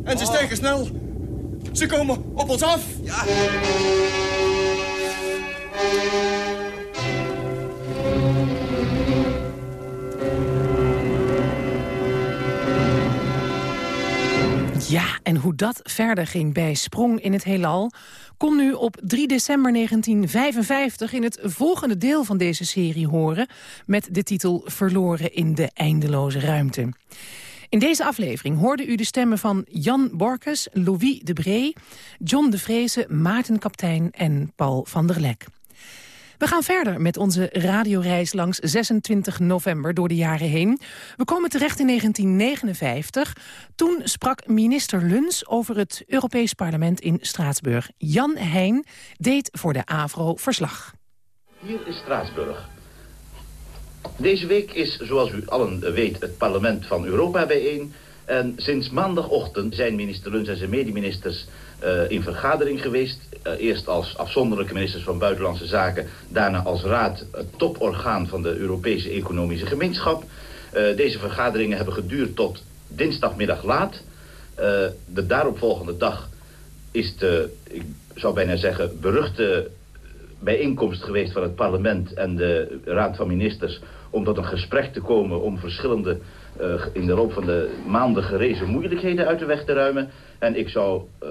[SPEAKER 8] en ze stijgen snel. Ze komen op ons af.
[SPEAKER 10] Ja.
[SPEAKER 3] Ja, en hoe dat verder ging bij Sprong in het Heelal... kon nu op 3 december 1955 in het volgende deel van deze serie horen... met de titel Verloren in de eindeloze ruimte. In deze aflevering hoorde u de stemmen van Jan Borkes, Louis de Bree... John de Vreese, Maarten Kaptein en Paul van der Lek. We gaan verder met onze radioreis langs 26 november door de jaren heen. We komen terecht in 1959. Toen sprak minister Luns over het Europees Parlement in Straatsburg. Jan Heijn deed voor de AVRO verslag.
[SPEAKER 15] Hier is Straatsburg. Deze week is, zoals u allen weet, het parlement van Europa bijeen. En sinds maandagochtend zijn minister Luns en zijn medeministers uh, in vergadering geweest. Uh, eerst als afzonderlijke ministers van Buitenlandse Zaken. Daarna als raad, het toporgaan van de Europese Economische Gemeenschap. Uh, deze vergaderingen hebben geduurd tot dinsdagmiddag laat. de daaropvolgende dag is de, ik zou bijna zeggen, beruchte bijeenkomst geweest van het parlement en de raad van ministers... om tot een gesprek te komen om verschillende uh, in de loop van de maanden gerezen moeilijkheden uit de weg te ruimen. En ik zou uh,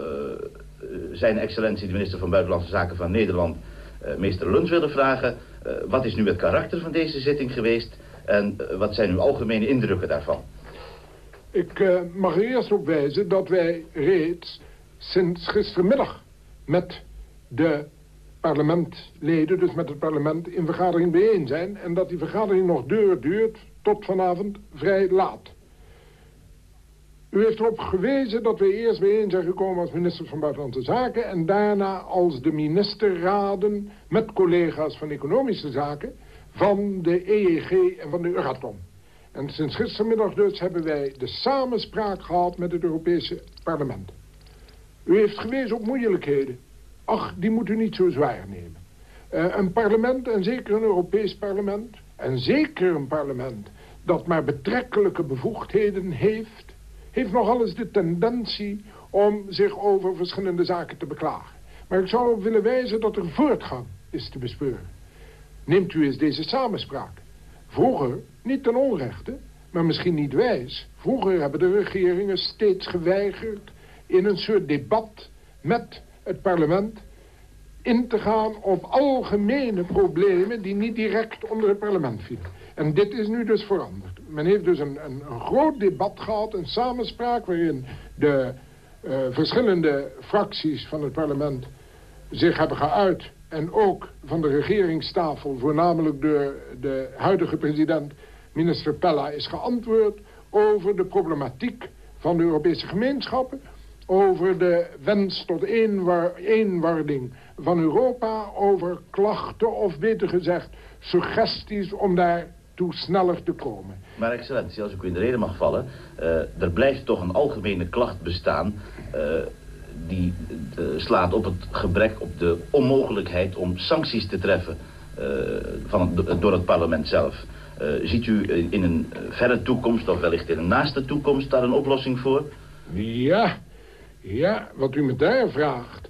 [SPEAKER 15] zijn excellentie, de minister van Buitenlandse Zaken van Nederland, uh, meester Luns willen vragen... wat is nu het karakter van deze zitting geweest en wat zijn uw algemene indrukken daarvan?
[SPEAKER 16] Ik mag er eerst op wijzen dat wij reeds sinds gistermiddag met de parlementleden, dus met het parlement, in vergadering bijeen zijn. En dat die vergadering nog deur duurt tot vanavond vrij laat. U heeft erop gewezen dat we eerst bijeen zijn gekomen als minister van Buitenlandse Zaken... en daarna als de ministerraden met collega's van Economische Zaken... van de EEG en van de Euratom. En sinds gistermiddag dus hebben wij de samenspraak gehad met het Europese parlement. U heeft gewezen op moeilijkheden. Ach, die moet u niet zo zwaar nemen. Uh, een parlement, en zeker een Europees parlement... en zeker een parlement dat maar betrekkelijke bevoegdheden heeft... heeft nogal eens de tendentie om zich over verschillende zaken te beklagen. Maar ik zou willen wijzen dat er voortgang is te bespeuren. Neemt u eens deze samenspraak. Vroeger, niet ten onrechte, maar misschien niet wijs... vroeger hebben de regeringen steeds geweigerd in een soort debat met het parlement in te gaan op algemene problemen die niet direct onder het parlement vielen. En dit is nu dus veranderd. Men heeft dus een, een, groot debat gehad, een samenspraak waarin de uh, verschillende fracties van het parlement zich hebben geuit. En ook van de regeringstafel, voornamelijk door de huidige president, minister Pella, is geantwoord over de problematiek van de Europese gemeenschappen over de wens tot eenwording van Europa, over klachten of beter gezegd suggesties om daartoe sneller te komen.
[SPEAKER 15] Maar excellentie, als ik u in de reden mag vallen, uh, er blijft toch een algemene klacht bestaan... Uh, die uh, slaat op het gebrek, op de onmogelijkheid om sancties te treffen van het, door het parlement zelf. ziet u in een verre toekomst, of wellicht in een naaste toekomst, daar een oplossing voor?
[SPEAKER 16] Ja, ja, wat u me daar vraagt...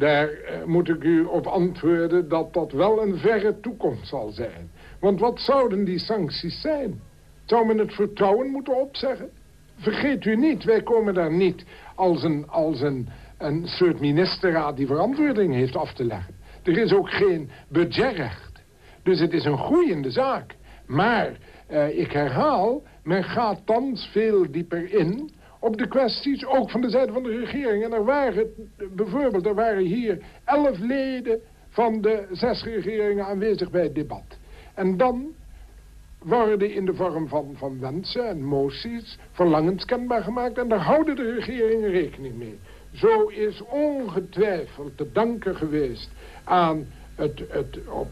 [SPEAKER 16] daar uh, moet ik u op antwoorden dat dat wel een verre toekomst zal zijn. Want wat zouden die sancties zijn? Zou men het vertrouwen moeten opzeggen? Vergeet u niet, wij komen daar niet als een, als een, een soort ministerraad... die verantwoording heeft af te leggen. Er is ook geen budgetrecht. Dus het is een groeiende zaak. Maar, uh, ik herhaal, men gaat thans veel dieper in op de kwesties, ook van de zijde van de regering. En er waren, bijvoorbeeld, er waren hier elf leden van de zes regeringen aanwezig bij het debat. En dan worden in de vorm van, van wensen en moties, verlangens kenbaar gemaakt. En daar houden de regeringen rekening mee. Zo is ongetwijfeld te danken geweest aan het, het op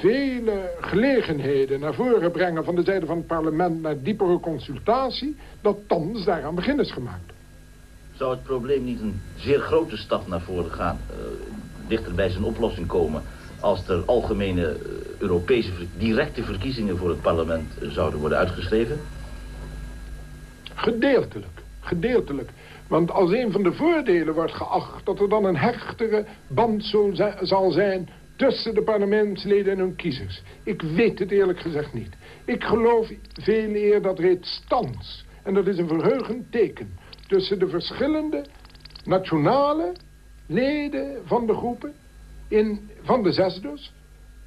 [SPEAKER 16] vele gelegenheden naar voren brengen van de zijde van het parlement naar diepere consultatie, dat thans daaraan begin is gemaakt.
[SPEAKER 15] Zou het probleem niet een zeer grote stap naar voren gaan, uh, dichter bij zijn oplossing komen, als er algemene uh, Europese directe verkiezingen voor het parlement uh, zouden worden uitgeschreven?
[SPEAKER 16] Gedeeltelijk, gedeeltelijk. Want als een van de voordelen wordt geacht dat er dan een hechtere band zal zijn tussen de parlementsleden en hun kiezers. Ik weet het eerlijk gezegd niet. Ik geloof veel eer dat reeds thans, en dat is een verheugend teken... tussen de verschillende nationale leden van de groepen, in, van de zes dus...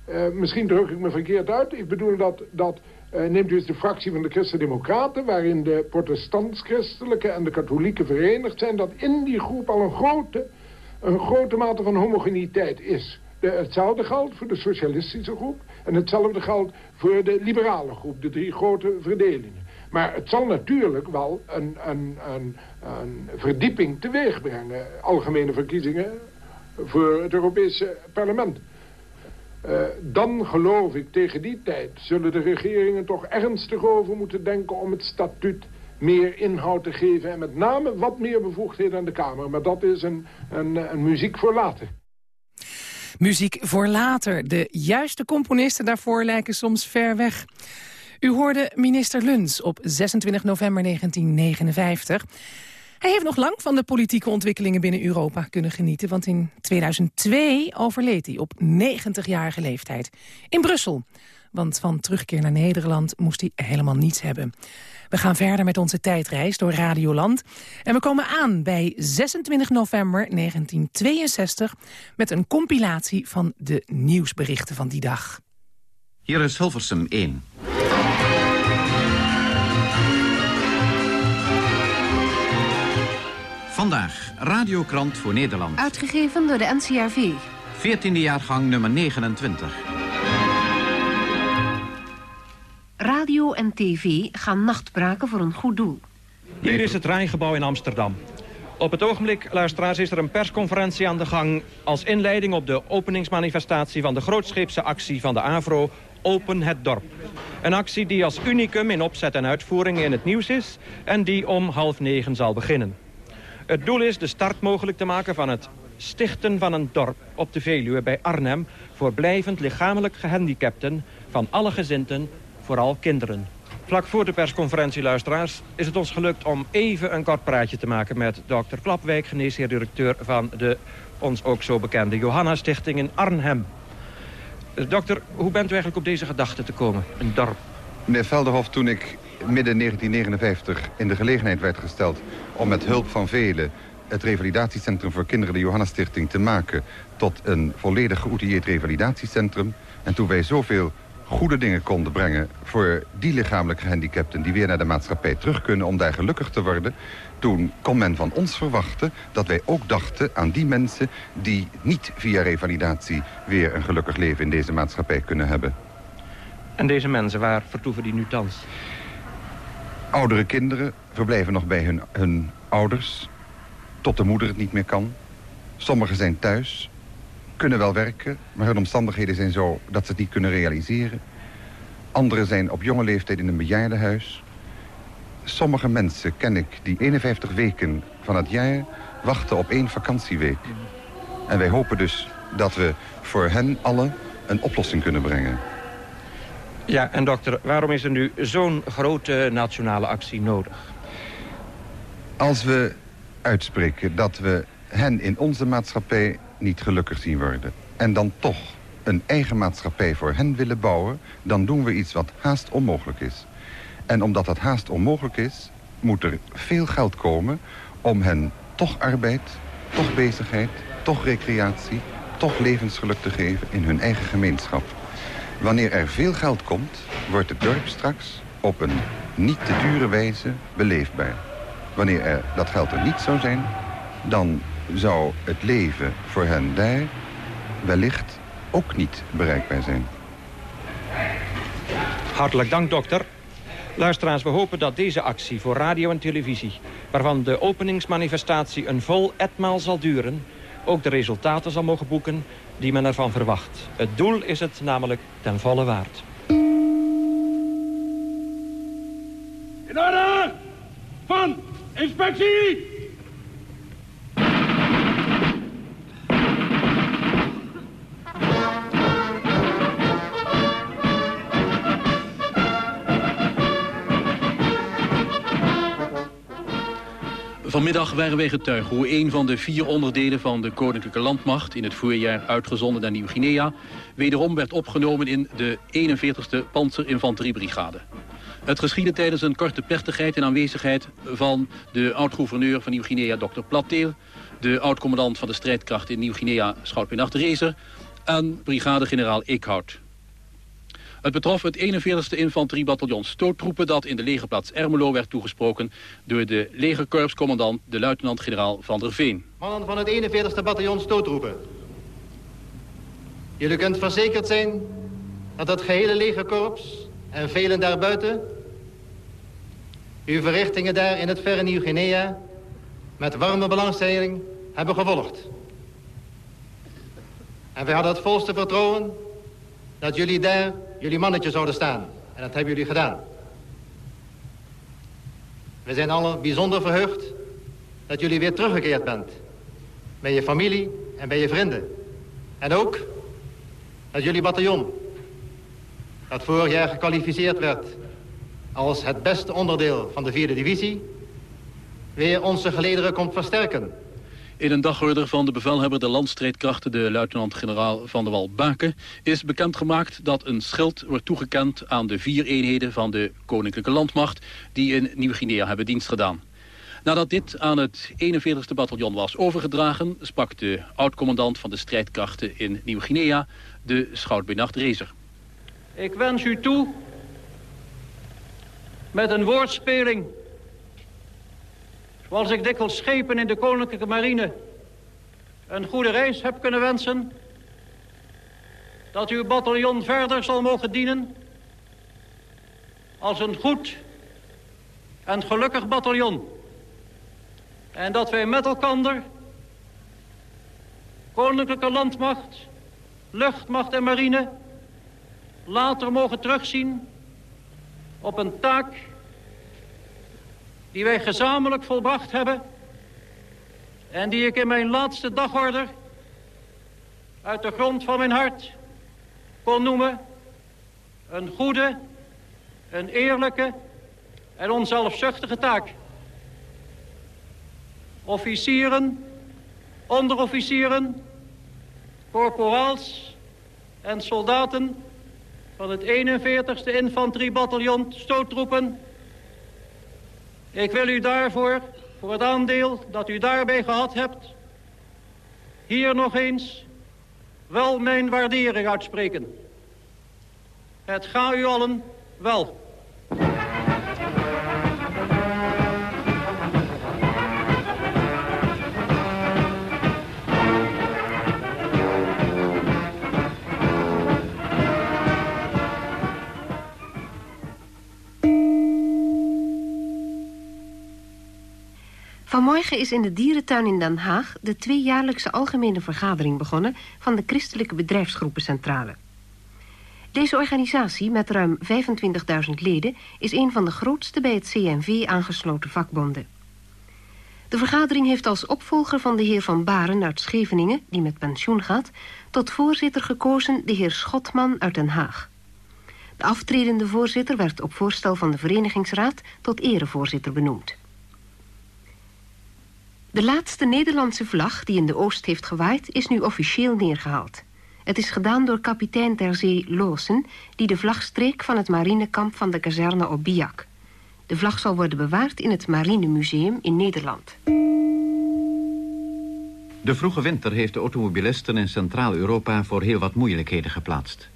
[SPEAKER 16] Uh, misschien druk ik me verkeerd uit. Ik bedoel dat, dat uh, neemt u eens de fractie van de Christen-Democraten... waarin de protestants-christelijke en de katholieken verenigd zijn... dat in die groep al een grote, een grote mate van homogeniteit is hetzelfde geldt voor de socialistische groep... en hetzelfde geldt voor de liberale groep, de drie grote verdelingen. Maar het zal natuurlijk wel een, een, een, een verdieping teweeg brengen. Algemene verkiezingen voor het Europese parlement. Uh, dan geloof ik, tegen die tijd zullen de regeringen toch ernstig over moeten denken... om het statuut meer inhoud te geven... en met name wat meer bevoegdheden aan de Kamer. Maar dat is een, een, een muziek voor later.
[SPEAKER 3] Muziek voor later. De juiste componisten daarvoor lijken soms ver weg. U hoorde minister Luns op 26 november 1959. Hij heeft nog lang van de politieke ontwikkelingen binnen Europa kunnen genieten... want in 2002 overleed hij op 90-jarige leeftijd in Brussel. Want van terugkeer naar Nederland moest hij helemaal niets hebben. We gaan verder met onze tijdreis door Radioland. En we komen aan bij 26 november 1962... met een compilatie van de nieuwsberichten van die dag.
[SPEAKER 17] Hier is Hilversum 1. Vandaag, Radiokrant voor Nederland.
[SPEAKER 18] Uitgegeven door de NCRV.
[SPEAKER 17] 14e jaargang nummer 29.
[SPEAKER 18] Radio en tv gaan nachtbraken voor een goed doel.
[SPEAKER 19] Hier is het Rijngebouw in Amsterdam. Op het ogenblik, luisteraars, is er een persconferentie aan de gang... als inleiding op de openingsmanifestatie van de grootscheepse actie van de AVRO... Open het dorp. Een actie die als unicum in opzet en uitvoering in het nieuws is... en die om half negen zal beginnen. Het doel is de start mogelijk te maken van het stichten van een dorp op de Veluwe bij Arnhem... voor blijvend lichamelijk gehandicapten van alle gezinten vooral kinderen. Vlak voor de persconferentie, luisteraars, is het ons gelukt om even een kort praatje te maken met dokter Klapwijk, geneesheer-directeur van de ons ook zo bekende Johanna Stichting in Arnhem. Eh, dokter, hoe bent u eigenlijk op deze gedachte te komen, een dorp?
[SPEAKER 20] Meneer Velderhof, toen ik midden 1959 in de gelegenheid werd gesteld... om met hulp van velen het revalidatiecentrum voor kinderen, de Johanna Stichting, te maken... tot een volledig geoutilleerd revalidatiecentrum... en toen wij zoveel goede dingen konden brengen voor die lichamelijk gehandicapten die weer naar de maatschappij terug kunnen om daar gelukkig te worden, toen kon men van ons verwachten dat wij ook dachten aan die mensen die niet via revalidatie weer een gelukkig leven in deze maatschappij kunnen hebben.
[SPEAKER 19] En deze mensen, waar vertoeven die nu thans?
[SPEAKER 20] Oudere kinderen verblijven nog bij hun, hun ouders, tot de moeder het niet meer kan. Sommigen zijn thuis, kunnen wel werken, maar hun omstandigheden zijn zo dat ze het niet kunnen realiseren. Anderen zijn op jonge leeftijd in een bejaardenhuis. Sommige mensen ken ik die 51 weken van het jaar wachten op één vakantieweek. En wij hopen dus dat we voor hen allen een oplossing kunnen brengen.
[SPEAKER 19] Ja, en dokter, waarom is er nu zo'n grote nationale actie nodig?
[SPEAKER 20] Als we uitspreken dat we hen in onze maatschappij niet gelukkig zien worden... en dan toch een eigen maatschappij voor hen willen bouwen... dan doen we iets wat haast onmogelijk is. En omdat dat haast onmogelijk is, moet er veel geld komen... om hen toch arbeid, toch bezigheid, toch recreatie... toch levensgeluk te geven in hun eigen gemeenschap. Wanneer er veel geld komt, wordt het dorp straks op een niet te dure wijze beleefbaar. Wanneer er dat geld er niet zou zijn, dan zou het leven voor hen daar wellicht ook niet bereikbaar zijn.
[SPEAKER 19] Hartelijk dank, dokter. Luisteraars, we hopen dat deze actie voor radio en televisie... waarvan de openingsmanifestatie een vol etmaal zal duren... ook de resultaten zal mogen boeken die men ervan verwacht. Het doel is het namelijk ten volle waard.
[SPEAKER 21] In orde! Van! Inspectie!
[SPEAKER 22] Vanmiddag waren wij getuigen hoe een van de vier onderdelen van de Koninklijke Landmacht... in het voorjaar uitgezonden naar Nieuw-Guinea... wederom werd opgenomen in de 41ste Panzerinfanteriebrigade. Het geschiedde tijdens een korte plechtigheid in aanwezigheid van de oud-gouverneur van Nieuw-Guinea, Dr. Platteel... de oud-commandant van de strijdkracht in Nieuw-Guinea, Schoutpinacht Rezer... en brigadegeneraal Eekhout. Het betrof het 41e infanteriebataljon stoottroepen... dat in de legerplaats Ermelo werd toegesproken... door de legerkorpscommandant, de luitenant-generaal Van der Veen.
[SPEAKER 23] Mannen van het 41e bataljon stoottroepen. Jullie kunt verzekerd zijn dat het gehele legerkorps en velen daarbuiten... uw verrichtingen daar in het verre Nieuw-Guinea... met warme belangstelling hebben gevolgd. En wij hadden het volste vertrouwen dat jullie daar jullie mannetje zouden staan. En dat hebben jullie gedaan. We zijn allen bijzonder verheugd dat jullie weer teruggekeerd bent. Bij je familie en bij je vrienden. En ook dat jullie bataljon, dat vorig jaar gekwalificeerd werd als het beste onderdeel van de vierde divisie, weer onze gelederen komt versterken.
[SPEAKER 22] In een dagorder van de bevelhebber de landstrijdkrachten, de luitenant-generaal Van der Wal Baken, is bekendgemaakt dat een schild wordt toegekend aan de vier eenheden van de Koninklijke Landmacht die in Nieuw-Guinea hebben dienst gedaan. Nadat dit aan het 41e bataljon was overgedragen, sprak de oud-commandant van de strijdkrachten in Nieuw-Guinea, de schout Rezer.
[SPEAKER 24] Ik wens u toe met een woordspeling Zoals ik dikwijls schepen in de koninklijke marine een goede reis heb kunnen wensen. Dat uw bataljon verder zal mogen dienen als een goed en gelukkig bataljon. En dat wij met elkaar, koninklijke landmacht, luchtmacht en marine, later mogen terugzien op een taak die wij gezamenlijk volbracht hebben... en die ik in mijn laatste dagorder uit de grond van mijn hart kon noemen... een goede, een eerlijke en onzelfzuchtige taak. Officieren, onderofficieren, corporaals en soldaten van het 41ste infanteriebataljon stoottroepen ik wil u daarvoor, voor het aandeel dat u daarbij gehad hebt... hier nog eens wel mijn waardering uitspreken. Het gaat u allen wel.
[SPEAKER 18] Vanmorgen is in de dierentuin in Den Haag... de tweejaarlijkse algemene vergadering begonnen... van de Christelijke Bedrijfsgroepencentrale. Deze organisatie, met ruim 25.000 leden... is een van de grootste bij het CNV aangesloten vakbonden. De vergadering heeft als opvolger van de heer Van Baren uit Scheveningen... die met pensioen gaat, tot voorzitter gekozen de heer Schotman uit Den Haag. De aftredende voorzitter werd op voorstel van de verenigingsraad... tot erevoorzitter benoemd. De laatste Nederlandse vlag die in de oost heeft gewaaid... is nu officieel neergehaald. Het is gedaan door kapitein ter zee Loosen... die de vlag streek van het marinekamp van de kazerne op Biak. De vlag zal worden bewaard in het Marinemuseum in Nederland.
[SPEAKER 17] De vroege winter heeft de automobilisten in Centraal-Europa... voor heel wat moeilijkheden geplaatst.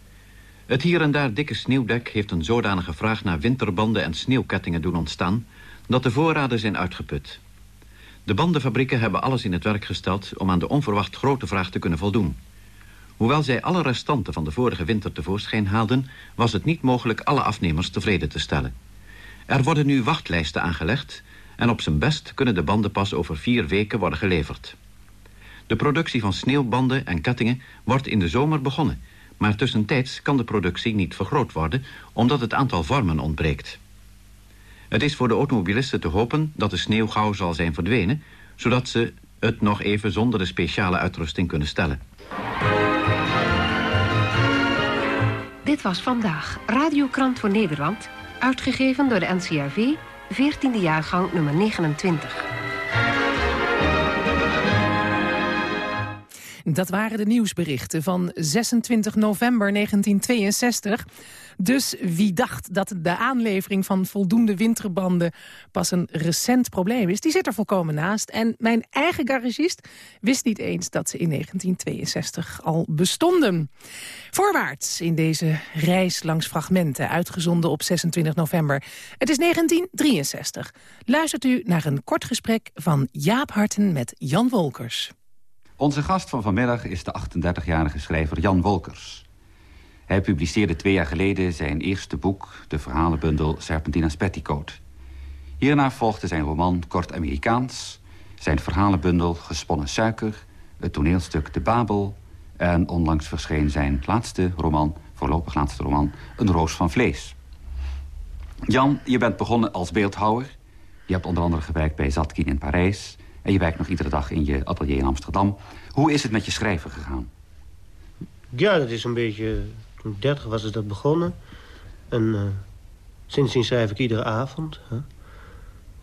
[SPEAKER 17] Het hier en daar dikke sneeuwdek heeft een zodanige vraag naar winterbanden en sneeuwkettingen doen ontstaan... dat de voorraden zijn uitgeput. De bandenfabrieken hebben alles in het werk gesteld... om aan de onverwacht grote vraag te kunnen voldoen. Hoewel zij alle restanten van de vorige winter tevoorschijn haalden... was het niet mogelijk alle afnemers tevreden te stellen. Er worden nu wachtlijsten aangelegd... en op zijn best kunnen de banden pas over vier weken worden geleverd. De productie van sneeuwbanden en kettingen wordt in de zomer begonnen... maar tussentijds kan de productie niet vergroot worden... omdat het aantal vormen ontbreekt. Het is voor de automobilisten te hopen dat de sneeuw gauw zal zijn verdwenen... zodat ze het nog even zonder de speciale uitrusting kunnen stellen.
[SPEAKER 18] Dit was vandaag Radiokrant voor Nederland, uitgegeven door de NCRV, 14e jaargang nummer 29.
[SPEAKER 3] Dat waren de nieuwsberichten van 26 november 1962. Dus wie dacht dat de aanlevering van voldoende winterbanden pas een recent probleem is, die zit er volkomen naast. En mijn eigen garagist wist niet eens dat ze in 1962 al bestonden. Voorwaarts in deze reis langs fragmenten, uitgezonden op 26 november. Het is 1963. Luistert u naar een kort gesprek van Jaap Harten met Jan Wolkers.
[SPEAKER 25] Onze gast van vanmiddag is de 38-jarige schrijver Jan Wolkers. Hij publiceerde twee jaar geleden zijn eerste boek... de verhalenbundel Serpentina's Petticoat. Hierna volgde zijn roman Kort Amerikaans... zijn verhalenbundel Gesponnen Suiker... het toneelstuk De Babel... en onlangs verscheen zijn laatste roman, voorlopig laatste roman... Een Roos van Vlees. Jan, je bent begonnen als beeldhouwer. Je hebt onder andere gewerkt bij Zatkin in Parijs... En je werkt nog iedere dag in je atelier in Amsterdam. Hoe is het met je schrijven gegaan?
[SPEAKER 26] Ja, dat is een beetje... Toen ik dertig was, is dat begonnen. En uh, sindsdien schrijf ik iedere avond. Hè? Dat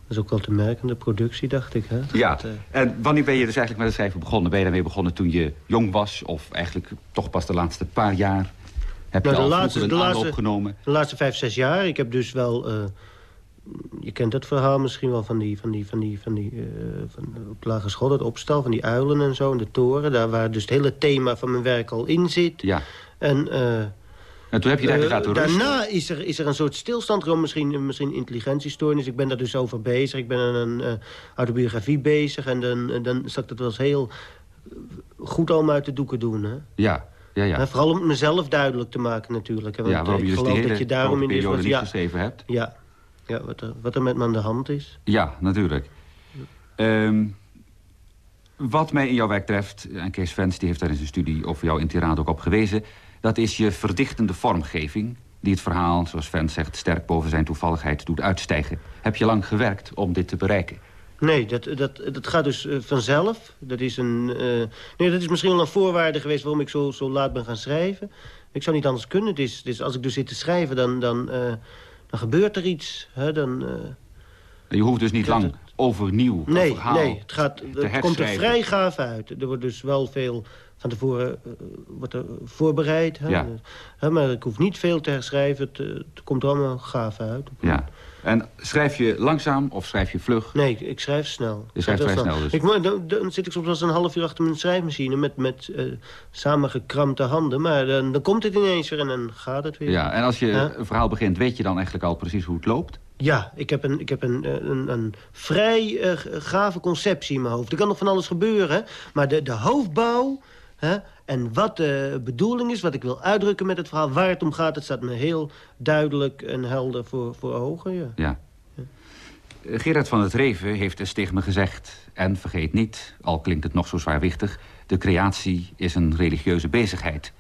[SPEAKER 26] is ook wel te merken, de productie, dacht ik. Hè?
[SPEAKER 25] Ja, uh... en wanneer ben je dus eigenlijk met het schrijven begonnen? Ben je daarmee begonnen toen je jong was? Of eigenlijk toch pas de laatste paar jaar? Heb nou, je al de laatste, de laatste, genomen?
[SPEAKER 26] De laatste vijf, zes jaar. Ik heb dus wel... Uh, je kent het verhaal misschien wel van die, van die, van die, van die uh, van, op de lagere school, het opstel van die uilen en zo, en de toren. Daar waar dus het hele thema van mijn werk al in zit.
[SPEAKER 25] Ja.
[SPEAKER 26] En, uh,
[SPEAKER 25] en toen heb je daar uh, laten
[SPEAKER 26] Daarna is er, is er een soort stilstand gewoon misschien, misschien intelligentiestoornis. Ik ben daar dus over bezig. Ik ben aan een autobiografie bezig. En dan, dan zal ik dat wel eens heel goed allemaal uit de doeken doen. Hè?
[SPEAKER 25] Ja, ja, ja.
[SPEAKER 26] En vooral om het mezelf duidelijk te maken natuurlijk. Want
[SPEAKER 25] ja, waarom je dus die
[SPEAKER 26] dat je daarom in niet
[SPEAKER 25] ja, geschreven hebt.
[SPEAKER 26] Ja, ja, wat er, wat er met me aan de hand is.
[SPEAKER 25] Ja, natuurlijk. Um, wat mij in jouw werk treft, en Kees Vens die heeft daar in zijn studie over jou in Tirade ook op gewezen... dat is je verdichtende vormgeving die het verhaal, zoals Vens zegt... sterk boven zijn toevalligheid doet uitstijgen. Heb je lang gewerkt om dit te bereiken?
[SPEAKER 26] Nee, dat, dat, dat gaat dus uh, vanzelf. Dat is, een, uh, nee, dat is misschien wel een voorwaarde geweest waarom ik zo, zo laat ben gaan schrijven. Ik zou niet anders kunnen. Het is, is, als ik dus zit te schrijven, dan... dan uh, dan gebeurt er iets. Hè, dan, uh,
[SPEAKER 25] je hoeft dus niet lang het, overnieuw
[SPEAKER 26] nee, Nee, het, gaat, het komt er vrij gaaf uit. Er wordt dus wel veel van tevoren uh, wordt er voorbereid. Hè,
[SPEAKER 25] ja.
[SPEAKER 26] hè, maar ik hoef niet veel te herschrijven. Het, het komt er allemaal gaaf uit.
[SPEAKER 25] Ja. En schrijf je langzaam of schrijf je vlug?
[SPEAKER 26] Nee, ik schrijf snel.
[SPEAKER 25] Je schrijft vrij snel, dus?
[SPEAKER 26] Ik, dan, dan, zit ik soms wel eens een half uur achter mijn schrijfmachine... met, met uh, samengekrampte handen. Maar dan, dan komt het ineens weer en dan gaat het weer.
[SPEAKER 25] Ja, en als je een verhaal begint... weet je dan eigenlijk al precies hoe het loopt?
[SPEAKER 26] Ja, ik heb een, ik heb een, een, een vrij uh, gave conceptie in mijn hoofd. Er kan nog van alles gebeuren, maar de, de hoofdbouw... Hè, en wat de bedoeling is, wat ik wil uitdrukken met het verhaal... waar het om gaat, het staat me heel duidelijk en helder voor, voor ogen. Ja.
[SPEAKER 25] ja. ja. Gerard van het Reven heeft eens tegen me gezegd... en vergeet niet, al klinkt het nog zo zwaarwichtig... de creatie is een religieuze bezigheid.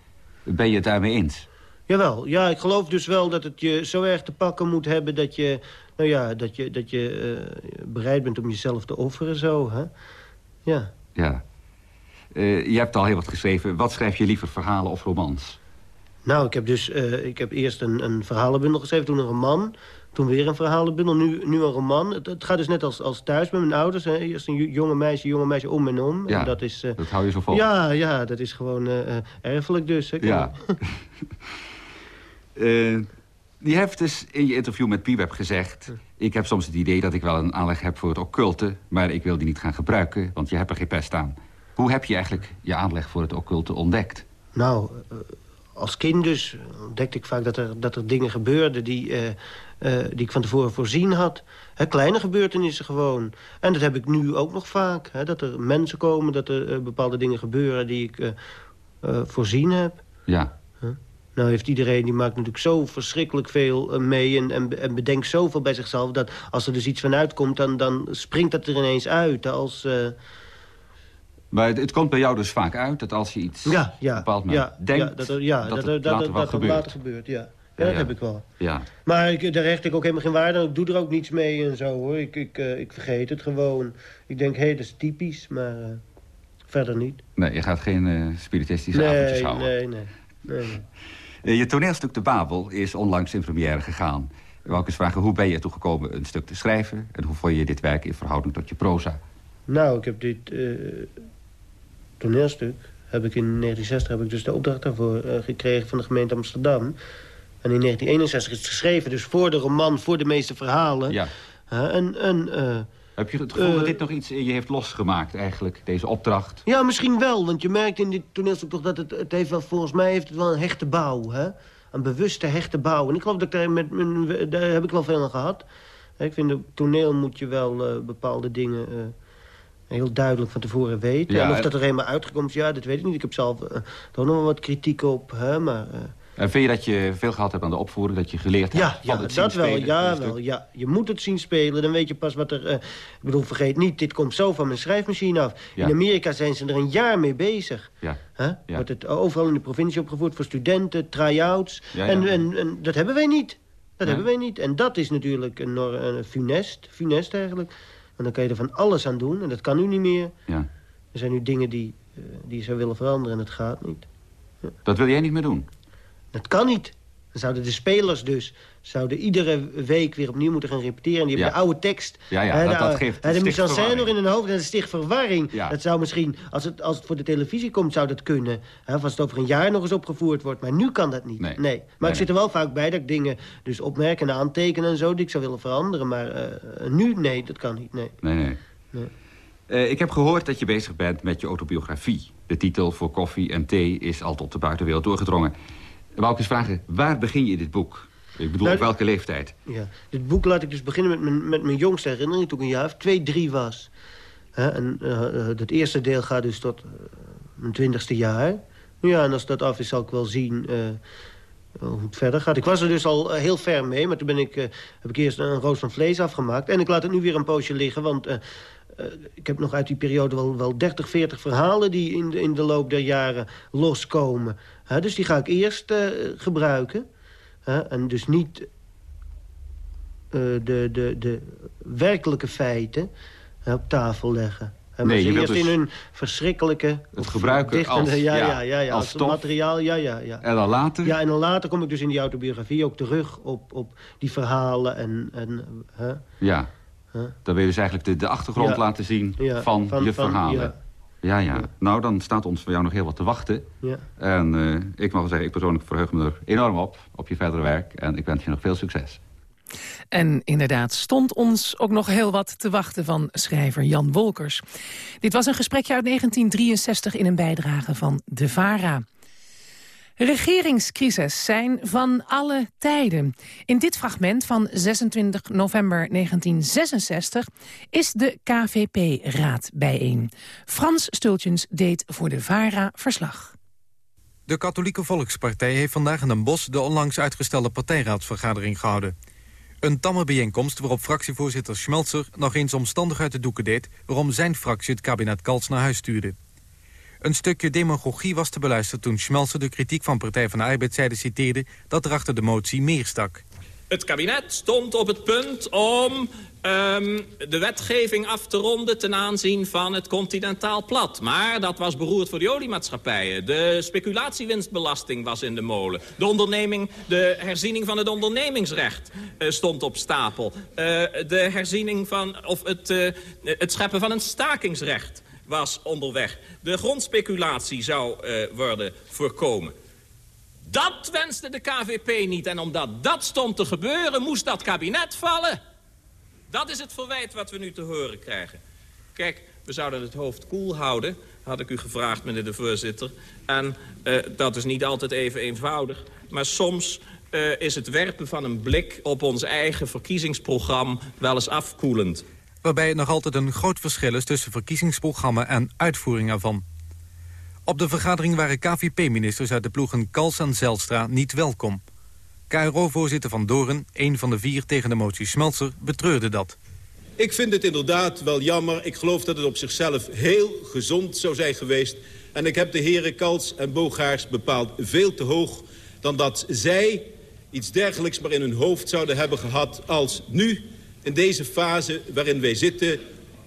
[SPEAKER 25] Ben je het daarmee eens?
[SPEAKER 26] Jawel, ja, ik geloof dus wel dat het je zo erg te pakken moet hebben... dat je, nou ja, dat je, dat je uh, bereid bent om jezelf te offeren zo, hè? Ja.
[SPEAKER 25] Ja. Uh, je hebt al heel wat geschreven. Wat schrijf je liever, verhalen of romans?
[SPEAKER 26] Nou, ik heb dus uh, ik heb eerst een, een verhalenbundel geschreven, toen een roman. Toen weer een verhalenbundel, nu, nu een roman. Het, het gaat dus net als, als thuis met mijn ouders. Hè. Eerst een jonge meisje, jonge meisje, om en om.
[SPEAKER 25] Ja,
[SPEAKER 26] en dat, is, uh,
[SPEAKER 25] dat hou je zo vol.
[SPEAKER 26] Ja, ja dat is gewoon erfelijk dus. Hè,
[SPEAKER 25] ja. je hebt dus in je interview met Piweb gezegd... ik heb soms het idee dat ik wel een aanleg heb voor het occulte... maar ik wil die niet gaan gebruiken, want je hebt er geen pest aan. Hoe heb je eigenlijk je aanleg voor het occulte ontdekt?
[SPEAKER 26] Nou, als kind dus ontdekte ik vaak dat er, dat er dingen gebeurden... Die, uh, uh, die ik van tevoren voorzien had. Hè, kleine gebeurtenissen gewoon. En dat heb ik nu ook nog vaak. Hè, dat er mensen komen, dat er uh, bepaalde dingen gebeuren... die ik eh, voorzien heb.
[SPEAKER 25] Ja.
[SPEAKER 26] Nou heeft iedereen, die maakt natuurlijk zo verschrikkelijk veel eh, mee... En, en, en bedenkt zoveel bij zichzelf... dat als er dus iets van uitkomt, dan, dan springt dat er ineens uit. Als.
[SPEAKER 25] Maar het, het, komt bij jou dus vaak uit dat als je iets
[SPEAKER 26] ja, ja,
[SPEAKER 25] bepaald
[SPEAKER 26] ja,
[SPEAKER 25] denkt...
[SPEAKER 26] Ja, dat, er, ja,
[SPEAKER 25] dat,
[SPEAKER 26] dat, dat,
[SPEAKER 25] later
[SPEAKER 26] dat,
[SPEAKER 25] gebeurt.
[SPEAKER 26] later gebeurt. Ja, ja, dat heb ik wel.
[SPEAKER 25] Ja.
[SPEAKER 26] Maar ik, daar hecht ik ook helemaal geen waarde aan. Ik doe er ook niets mee en zo, hoor. Ik, ik, uh, ik vergeet het gewoon. Ik denk, hé, hey, dat is typisch, maar uh, verder niet.
[SPEAKER 25] Nee, je gaat geen uh, spiritistische
[SPEAKER 26] nee,
[SPEAKER 25] avondjes houden.
[SPEAKER 26] Nee, nee, nee. nee.
[SPEAKER 25] Je toneelstuk De Babel is onlangs in première gegaan. Ik wou eens vragen, hoe ben je toegekomen een stuk te schrijven... en hoe vond je dit werk in verhouding tot je proza?
[SPEAKER 26] Nou, ik heb dit toneelstuk... heb ik in 1960 heb ik dus de opdracht daarvoor gekregen van de gemeente Amsterdam... En in 1961 is het geschreven, dus voor de roman, voor de meeste verhalen.
[SPEAKER 25] Ja.
[SPEAKER 26] Uh, en, en, uh,
[SPEAKER 25] Heb je het gevoel
[SPEAKER 26] uh,
[SPEAKER 25] dat dit nog iets in je heeft losgemaakt eigenlijk, deze opdracht?
[SPEAKER 26] Ja, misschien wel, want je merkt in dit toneelstuk toch dat het, het heeft wel, volgens mij heeft het wel een hechte bouw. Hè? Een bewuste hechte bouw. En ik geloof dat ik daar, met, met, daar heb ik wel veel aan gehad. Ik vind, op toneel moet je wel bepaalde dingen heel duidelijk van tevoren weten.
[SPEAKER 25] Ja,
[SPEAKER 26] en of dat er eenmaal uitgekomen is, ja, dat weet ik niet. Ik heb zelf er nog wel wat kritiek op, hè, maar...
[SPEAKER 25] En vind je dat je veel gehad hebt aan de opvoering, dat je geleerd
[SPEAKER 26] ja,
[SPEAKER 25] hebt van
[SPEAKER 26] ja,
[SPEAKER 25] het
[SPEAKER 26] dat wel,
[SPEAKER 25] spelen?
[SPEAKER 26] ja, wel, ja. Je moet het zien spelen, dan weet je pas wat er... Uh, ik bedoel, vergeet niet, dit komt zo van mijn schrijfmachine af.
[SPEAKER 25] Ja.
[SPEAKER 26] In Amerika zijn ze er een jaar mee bezig.
[SPEAKER 25] Ja.
[SPEAKER 26] Huh?
[SPEAKER 25] Ja.
[SPEAKER 26] Wordt het overal in de provincie opgevoerd voor studenten, try-outs.
[SPEAKER 25] Ja, ja.
[SPEAKER 26] En, en, en dat hebben wij niet. Dat hebben wij niet. En dat is natuurlijk een, een funest, funest eigenlijk. En dan kan je er van alles aan doen, en dat kan nu niet meer.
[SPEAKER 25] Ja.
[SPEAKER 26] Er zijn nu dingen die, uh, die je zou willen veranderen en dat gaat niet.
[SPEAKER 25] Dat wil jij niet meer doen?
[SPEAKER 26] Dat kan niet. Dan zouden de spelers dus zouden iedere week weer opnieuw moeten gaan repeteren. En die hebben
[SPEAKER 25] Ja.
[SPEAKER 26] de oude tekst.
[SPEAKER 25] Ja, ja,
[SPEAKER 26] hè,
[SPEAKER 25] dat-
[SPEAKER 26] de,
[SPEAKER 25] dat geeft-
[SPEAKER 26] hè, de mise en scène nog in hun hoofd. En dat sticht verwarring.
[SPEAKER 25] Ja.
[SPEAKER 26] Dat zou misschien, als het, als het voor de televisie komt, zou dat kunnen. Hè, of als het over een jaar nog eens opgevoerd wordt. Maar nu kan dat niet.
[SPEAKER 25] Nee.
[SPEAKER 26] Maar
[SPEAKER 25] Nee,
[SPEAKER 26] ik zit er wel vaak bij dat ik dingen dus opmerk en aantekenen en zo... die ik zou willen veranderen. Maar eh, nu, nee, dat kan niet. Nee.
[SPEAKER 25] Nee, nee.
[SPEAKER 26] Nee.
[SPEAKER 25] Eh, ik heb gehoord dat je bezig bent met je autobiografie. De titel Voor koffie en thee is al tot de buitenwereld doorgedrongen. Wou ik eens vragen, waar begin je dit boek? Ik bedoel,
[SPEAKER 26] Nou,
[SPEAKER 25] op welke leeftijd?
[SPEAKER 26] Ja. Dit boek laat ik dus beginnen met mijn, met mijn jongste herinnering... toen ik een jaar of twee, drie was. Hè, en eh, eh, het eerste deel gaat dus tot eh, mijn twintigste jaar. Ja, en als dat af is, zal ik wel zien eh, hoe het verder gaat. Ik was er dus al eh, heel ver mee, maar toen ben ik, eh, heb ik eerst een roos van vlees afgemaakt. En ik laat het nu weer een poosje liggen, want... eh, eh, ik heb nog uit die periode wel, wel 30, 40 verhalen... die in de, in de loop der jaren loskomen. Dus die ga ik eerst eh, gebruiken. Hè, en dus niet eh, de, de, de werkelijke feiten hè, op tafel leggen. Hè, maar
[SPEAKER 25] Nee,
[SPEAKER 26] ze eerst
[SPEAKER 25] dus
[SPEAKER 26] in hun verschrikkelijke...
[SPEAKER 25] het gebruiken
[SPEAKER 26] dichtende-
[SPEAKER 25] als-
[SPEAKER 26] ja,
[SPEAKER 25] ja,
[SPEAKER 26] ja, ja,
[SPEAKER 25] als
[SPEAKER 26] als,
[SPEAKER 25] stof.
[SPEAKER 26] materiaal, ja, ja, ja.
[SPEAKER 25] En dan later?
[SPEAKER 26] Ja, en dan later kom ik dus in die autobiografie ook terug op, op die verhalen en... en hè,
[SPEAKER 25] Ja. Dan wil je dus eigenlijk de, de achtergrond
[SPEAKER 26] Ja.
[SPEAKER 25] laten zien van,
[SPEAKER 26] van-
[SPEAKER 25] je
[SPEAKER 26] van-
[SPEAKER 25] verhalen.
[SPEAKER 26] Ja.
[SPEAKER 25] Ja. Ja, Nou, dan staat ons voor jou nog heel wat te wachten.
[SPEAKER 26] Ja.
[SPEAKER 25] En eh, ik mag wel zeggen, ik persoonlijk verheug me er enorm op, op je verdere werk. En ik wens je nog veel succes.
[SPEAKER 3] En inderdaad stond ons ook nog heel wat te wachten van schrijver Jan Wolkers. Dit was een gesprekje uit 1963 in een bijdrage van De VARA. Regeringscrises zijn van alle tijden. In dit fragment van 26 november 1966 is de KVP-raad bijeen. Frans Stultjens deed voor de VARA verslag.
[SPEAKER 27] De Katholieke Volkspartij heeft vandaag in Den Bosch... de onlangs uitgestelde partijraadsvergadering gehouden. Een tamme bijeenkomst waarop fractievoorzitter Schmelzer... nog eens omstandig uit de doeken deed... waarom zijn fractie het kabinet Kals naar huis stuurde. Een stukje demagogie was te beluisteren toen Schmelzer de kritiek van Partij van de Arbeidszijde citeerde... dat er achter de motie meer stak.
[SPEAKER 28] Het kabinet stond op het punt om ehm, de wetgeving af te ronden ten aanzien van het continentaal plat. Maar dat was beroerd voor de oliemaatschappijen. De speculatiewinstbelasting was in de molen. De onderneming, de herziening van het ondernemingsrecht eh, stond op stapel. Eh, de herziening van, of het, eh, het scheppen van een stakingsrecht was onderweg. De grondspeculatie zou eh, worden voorkomen. Dat wenste de KVP niet. En omdat dat stond te gebeuren, moest dat kabinet vallen. Dat is het verwijt wat we nu te horen krijgen. Kijk, we zouden het hoofd koel houden, had ik u gevraagd, meneer de voorzitter. En eh, dat is niet altijd even eenvoudig. Maar soms eh, is het werpen van een blik op ons eigen verkiezingsprogramma wel eens afkoelend.
[SPEAKER 27] Waarbij nog altijd een groot verschil is tussen verkiezingsprogramma en uitvoering ervan. Op de vergadering waren KVP-ministers uit de ploegen Kals en Zelstra niet welkom. KRO-voorzitter Van Doren, een van de vier tegen de motie Smeltzer, betreurde dat.
[SPEAKER 29] Ik vind het inderdaad wel jammer. Ik geloof dat het op zichzelf heel gezond zou zijn geweest. En ik heb de heren Kals en Bogaars bepaald veel te hoog... dan dat zij iets dergelijks maar in hun hoofd zouden hebben gehad... als nu, in deze fase waarin wij zitten...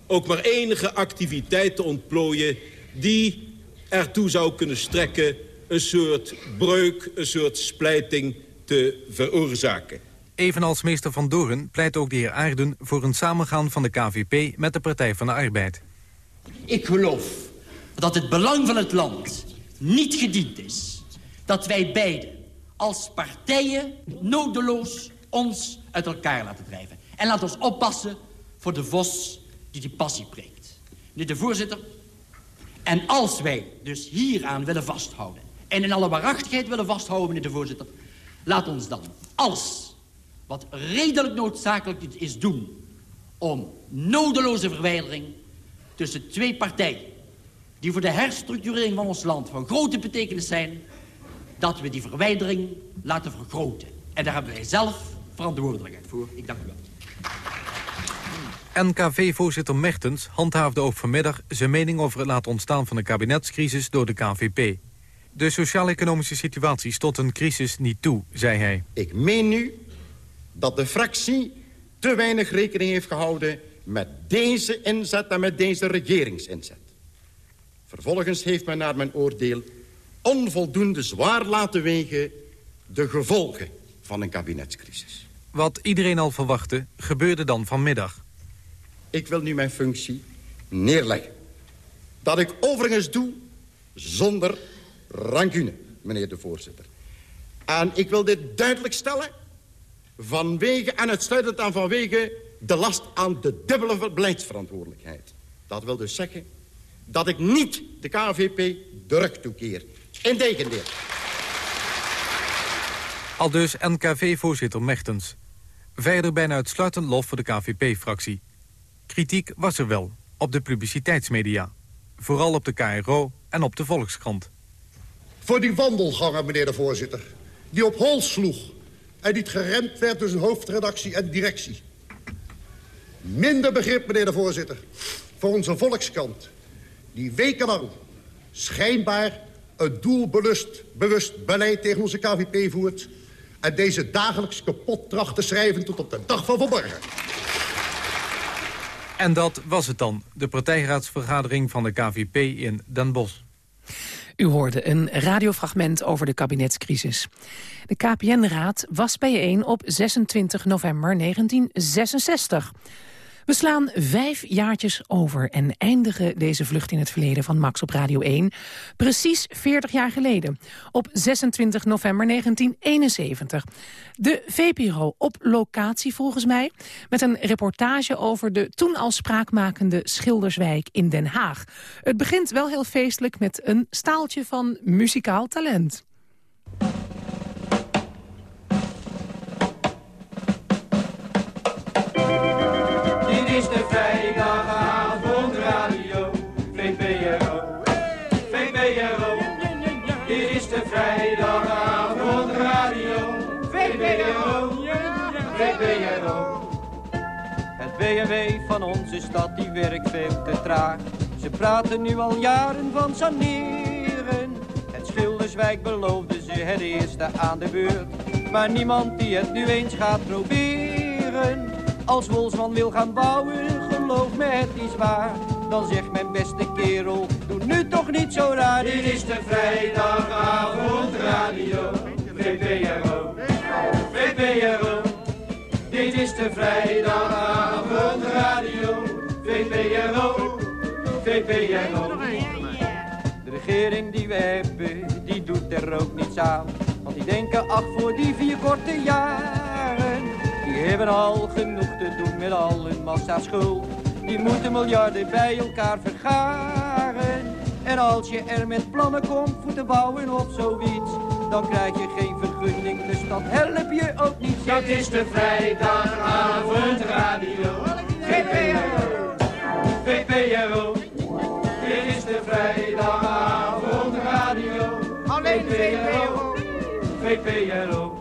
[SPEAKER 29] ook maar enige activiteit te ontplooien... die ertoe zou kunnen strekken een soort breuk, een soort splijting te veroorzaken.
[SPEAKER 27] Evenals meester Van Doren pleit ook de heer Aarden... voor een samengaan van de KVP met de Partij van de Arbeid.
[SPEAKER 30] Ik geloof dat het belang van het land niet gediend is... dat wij beiden als partijen nodeloos ons uit elkaar laten drijven. En laat ons oppassen voor de vos die die passie preekt. Meneer de voorzitter, en als wij dus hieraan willen vasthouden... en in alle waarachtigheid willen vasthouden, meneer de voorzitter... laat ons dan alles wat redelijk noodzakelijk is doen... om nodeloze verwijdering tussen twee partijen... die voor de herstructurering van ons land van grote betekenis zijn... dat we die verwijdering laten vergroten. En daar hebben wij zelf verantwoordelijkheid voor. Ik dank u wel.
[SPEAKER 27] NKV-voorzitter Mechtens handhaafde ook vanmiddag zijn mening over het laten ontstaan van de kabinetscrisis door de KVP. De sociaal-economische situatie stond een crisis niet toe, zei hij.
[SPEAKER 31] Ik meen nu dat de fractie te weinig rekening heeft gehouden met deze inzet en met deze regeringsinzet. Vervolgens heeft men naar mijn oordeel onvoldoende zwaar laten wegen de gevolgen van een kabinetscrisis.
[SPEAKER 27] Wat iedereen al verwachtte, gebeurde dan vanmiddag.
[SPEAKER 31] Ik wil nu mijn functie neerleggen. Dat ik overigens doe zonder rancune, meneer de voorzitter. En ik wil dit duidelijk stellen... vanwege en uitsluitend aan vanwege de last aan de dubbele beleidsverantwoordelijkheid. Dat wil dus zeggen dat ik niet de KVP de rug toekeer. Integendeel.
[SPEAKER 27] Al dus NKV-voorzitter Mechtens. Verder bijna uitsluitend lof voor de KVP-fractie. Kritiek was er wel, op de publiciteitsmedia. Vooral op de KRO en op de Volkskrant.
[SPEAKER 32] Voor die wandelganger, meneer de voorzitter. Die op hol sloeg en niet geremd werd tussen hoofdredactie en directie. Minder begrip, meneer de voorzitter, voor onze Volkskrant. Die wekenlang schijnbaar een doelbewust bewust beleid tegen onze KVP voert... en deze dagelijks kapot tracht te schrijven tot op de dag van vanmorgen.
[SPEAKER 27] En dat was het dan, de partijraadsvergadering van de KVP in Den Bosch.
[SPEAKER 3] U hoorde een radiofragment over de kabinetscrisis. De KPN-raad was bijeen op 26 november 1966. We slaan vijf jaartjes over en eindigen deze vlucht in het verleden van Max op Radio 1. Precies 40 jaar geleden, op 26 november 1971. De VPRO op locatie volgens mij, met een reportage over de toen al spraakmakende Schilderswijk in Den Haag. Het begint wel heel feestelijk met een staaltje van muzikaal talent.
[SPEAKER 33] Stad die werkt veel te traag. Ze praten nu al jaren van saneren. Het Schilderswijk beloofde ze het eerste aan de beurt. Maar niemand die het nu eens gaat proberen. Als Wolfsman wil gaan bouwen, geloof me het is waar. Dan zegt mijn beste kerel, doe nu toch niet zo raar.
[SPEAKER 34] Dit is de vrijdagavond radio, VPRO, VPRO. Dit is de vrijdagavond VPRO.
[SPEAKER 33] De regering die we hebben, die doet er ook niets aan. Want die denken, ach voor die vier korte jaren. Die hebben al genoeg te doen met al hun massa schuld. Die moeten miljarden bij elkaar vergaren. En als je er met plannen komt voor te bouwen of zoiets, dan krijg je geen vergunning, dus dat help je ook niet.
[SPEAKER 34] Dat is de vrijdagavond radio, VPRO.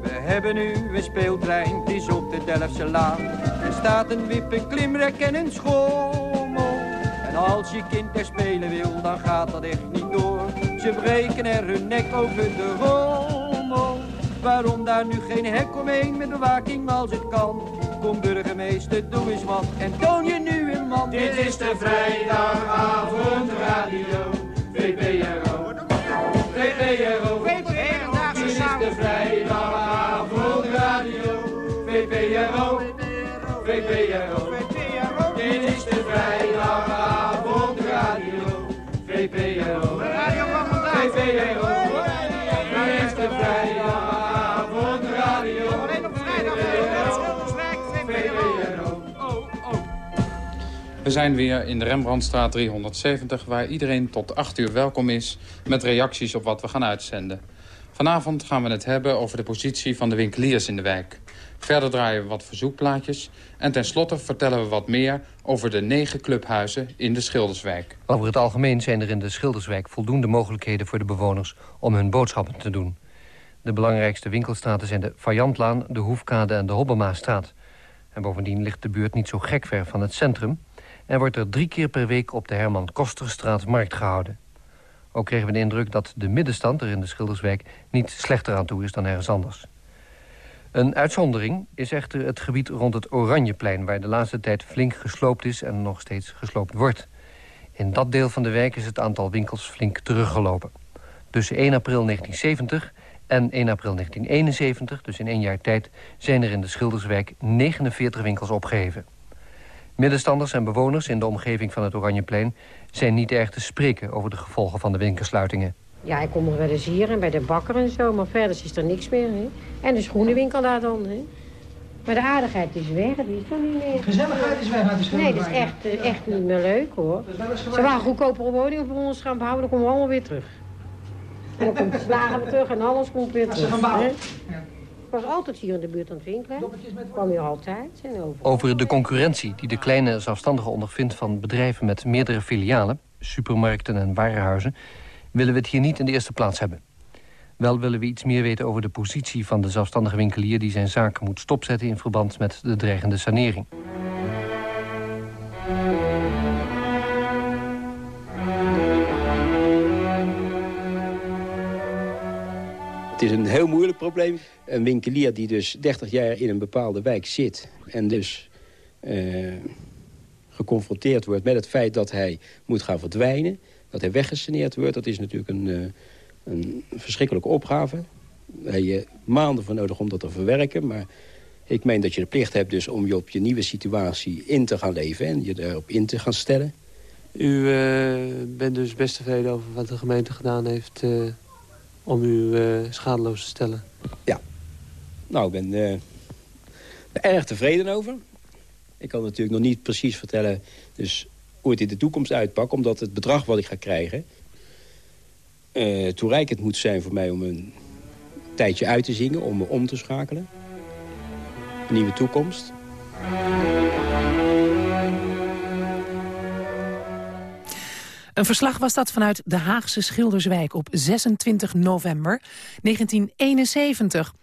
[SPEAKER 33] We hebben nu een speeltrein, het is op de Delftse Laan. Er staat een wip, een klimrek en een schommel. En als je kind er spelen wil, dan gaat dat echt niet door. Ze breken er hun nek over de rommel. Waarom daar nu geen hek omheen met bewaking als het kan? Kom burgemeester, doe eens wat en toon je nu een man.
[SPEAKER 35] Dit is de vrijdagavond radio, VPRO. VPRO. De vrijdagavond radio, VPRO. VPRO. Dit is de vrijdagavond radio, VPRO. VPRO. Dit is de vrijdagavond radio, VPRO.
[SPEAKER 36] We zijn weer in de Rembrandtstraat 370... waar iedereen tot 8 uur welkom is met reacties op wat we gaan uitzenden. Vanavond gaan we het hebben over de positie van de winkeliers in de wijk. Verder draaien we wat verzoekplaatjes. En tenslotte vertellen we wat meer over de negen clubhuizen in de Schilderswijk.
[SPEAKER 37] Over het algemeen zijn er in de Schilderswijk voldoende mogelijkheden voor de bewoners om hun boodschappen te doen. De belangrijkste winkelstraten zijn de Vajantlaan, de Hoefkade en de Hobbelmaastraat. En bovendien ligt de buurt niet zo gek ver van het centrum... en wordt er drie keer per week op de Herman Kosterstraat markt gehouden. Ook kregen we de indruk dat de middenstand er in de Schilderswijk... niet slechter aan toe is dan ergens anders. Een uitzondering is echter het gebied rond het Oranjeplein... waar de laatste tijd flink gesloopt is en nog steeds gesloopt wordt. In dat deel van de wijk is het aantal winkels flink teruggelopen. Tussen 1 april 1970 en 1 april 1971, dus in één jaar tijd... zijn er in de Schilderswijk 49 winkels opgeheven. Middenstanders en bewoners in de omgeving van het Oranjeplein... zijn niet erg te spreken over de gevolgen van de winkelsluitingen.
[SPEAKER 38] Ja, ik kom er wel eens hier en bij de bakker en zo, maar verder is er niks meer. Hè? En de schoenenwinkel daar dan. Hè? Maar de aardigheid is weg, die is er niet meer.
[SPEAKER 39] Gezelligheid is weg uit de
[SPEAKER 38] Nee, dat is echt, eh, echt niet meer leuk hoor. Ze waren goedkopere woningen voor ons gaan bouwen, dan komen we allemaal weer terug. En dan komt de slagen weer terug en alles komt weer terug.
[SPEAKER 39] ze gaan bouwen.
[SPEAKER 38] hè? Ik was altijd hier in de buurt aan het winkelen. Ik kwam hier altijd. En over.
[SPEAKER 37] Over de concurrentie die de kleine zelfstandige ondervindt van bedrijven met meerdere filialen, supermarkten en warenhuizen, willen we het hier niet in de eerste plaats hebben. Wel willen we iets meer weten over de positie van de zelfstandige winkelier die zijn zaak moet stopzetten in verband met de dreigende sanering.
[SPEAKER 30] Het is een heel moeilijk probleem. Een winkelier die dus 30 jaar in een bepaalde wijk zit... en dus eh, geconfronteerd wordt met het feit dat hij moet gaan verdwijnen... dat hij weggesaneerd wordt, dat is natuurlijk een, eh, een verschrikkelijke opgave. Daar heb je maanden voor nodig om dat te verwerken... maar ik meen dat je de plicht hebt dus om je op je nieuwe situatie in te gaan leven... en je daarop in te gaan stellen.
[SPEAKER 27] U eh, bent dus best tevreden over wat de gemeente gedaan heeft... eh, om u eh, schadeloos te stellen?
[SPEAKER 30] Ja. Nou, ik ben eh, er erg tevreden over. Ik kan natuurlijk nog niet precies vertellen dus hoe het in de toekomst uitpakt... omdat het bedrag wat ik ga krijgen... eh, toereikend moet zijn voor mij om een tijdje uit te zingen... om me om te schakelen. Een nieuwe toekomst.
[SPEAKER 3] Een verslag was dat vanuit de Haagse Schilderswijk op 26 november 1971.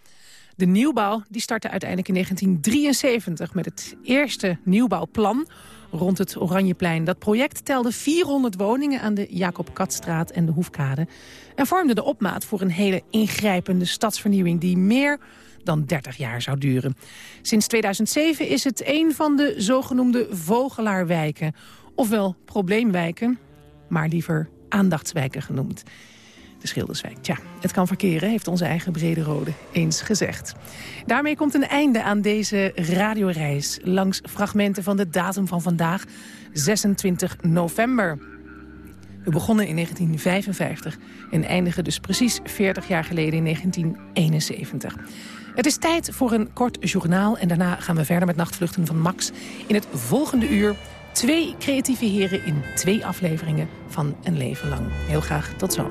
[SPEAKER 3] De nieuwbouw die startte uiteindelijk in 1973 met het eerste nieuwbouwplan rond het Oranjeplein. Dat project telde 400 woningen aan de Jacob Katstraat en de Hoefkade... en vormde de opmaat voor een hele ingrijpende stadsvernieuwing... die meer dan 30 jaar zou duren. Sinds 2007 is het een van de zogenoemde vogelaarwijken... ofwel probleemwijken, maar liever aandachtswijken genoemd. De Schilderswijk. Tja, het kan verkeren, heeft onze eigen Brede Rode eens gezegd. Daarmee komt een einde aan deze radioreis... langs fragmenten van de datum van vandaag, 26 november. We begonnen in 1955 en eindigen dus precies 40 jaar geleden in 1971. Het is tijd voor een kort journaal en daarna gaan we verder met Nachtvluchten van Max. In het volgende uur Twee creatieve heren in twee afleveringen van Een Leven Lang. Heel graag tot zo.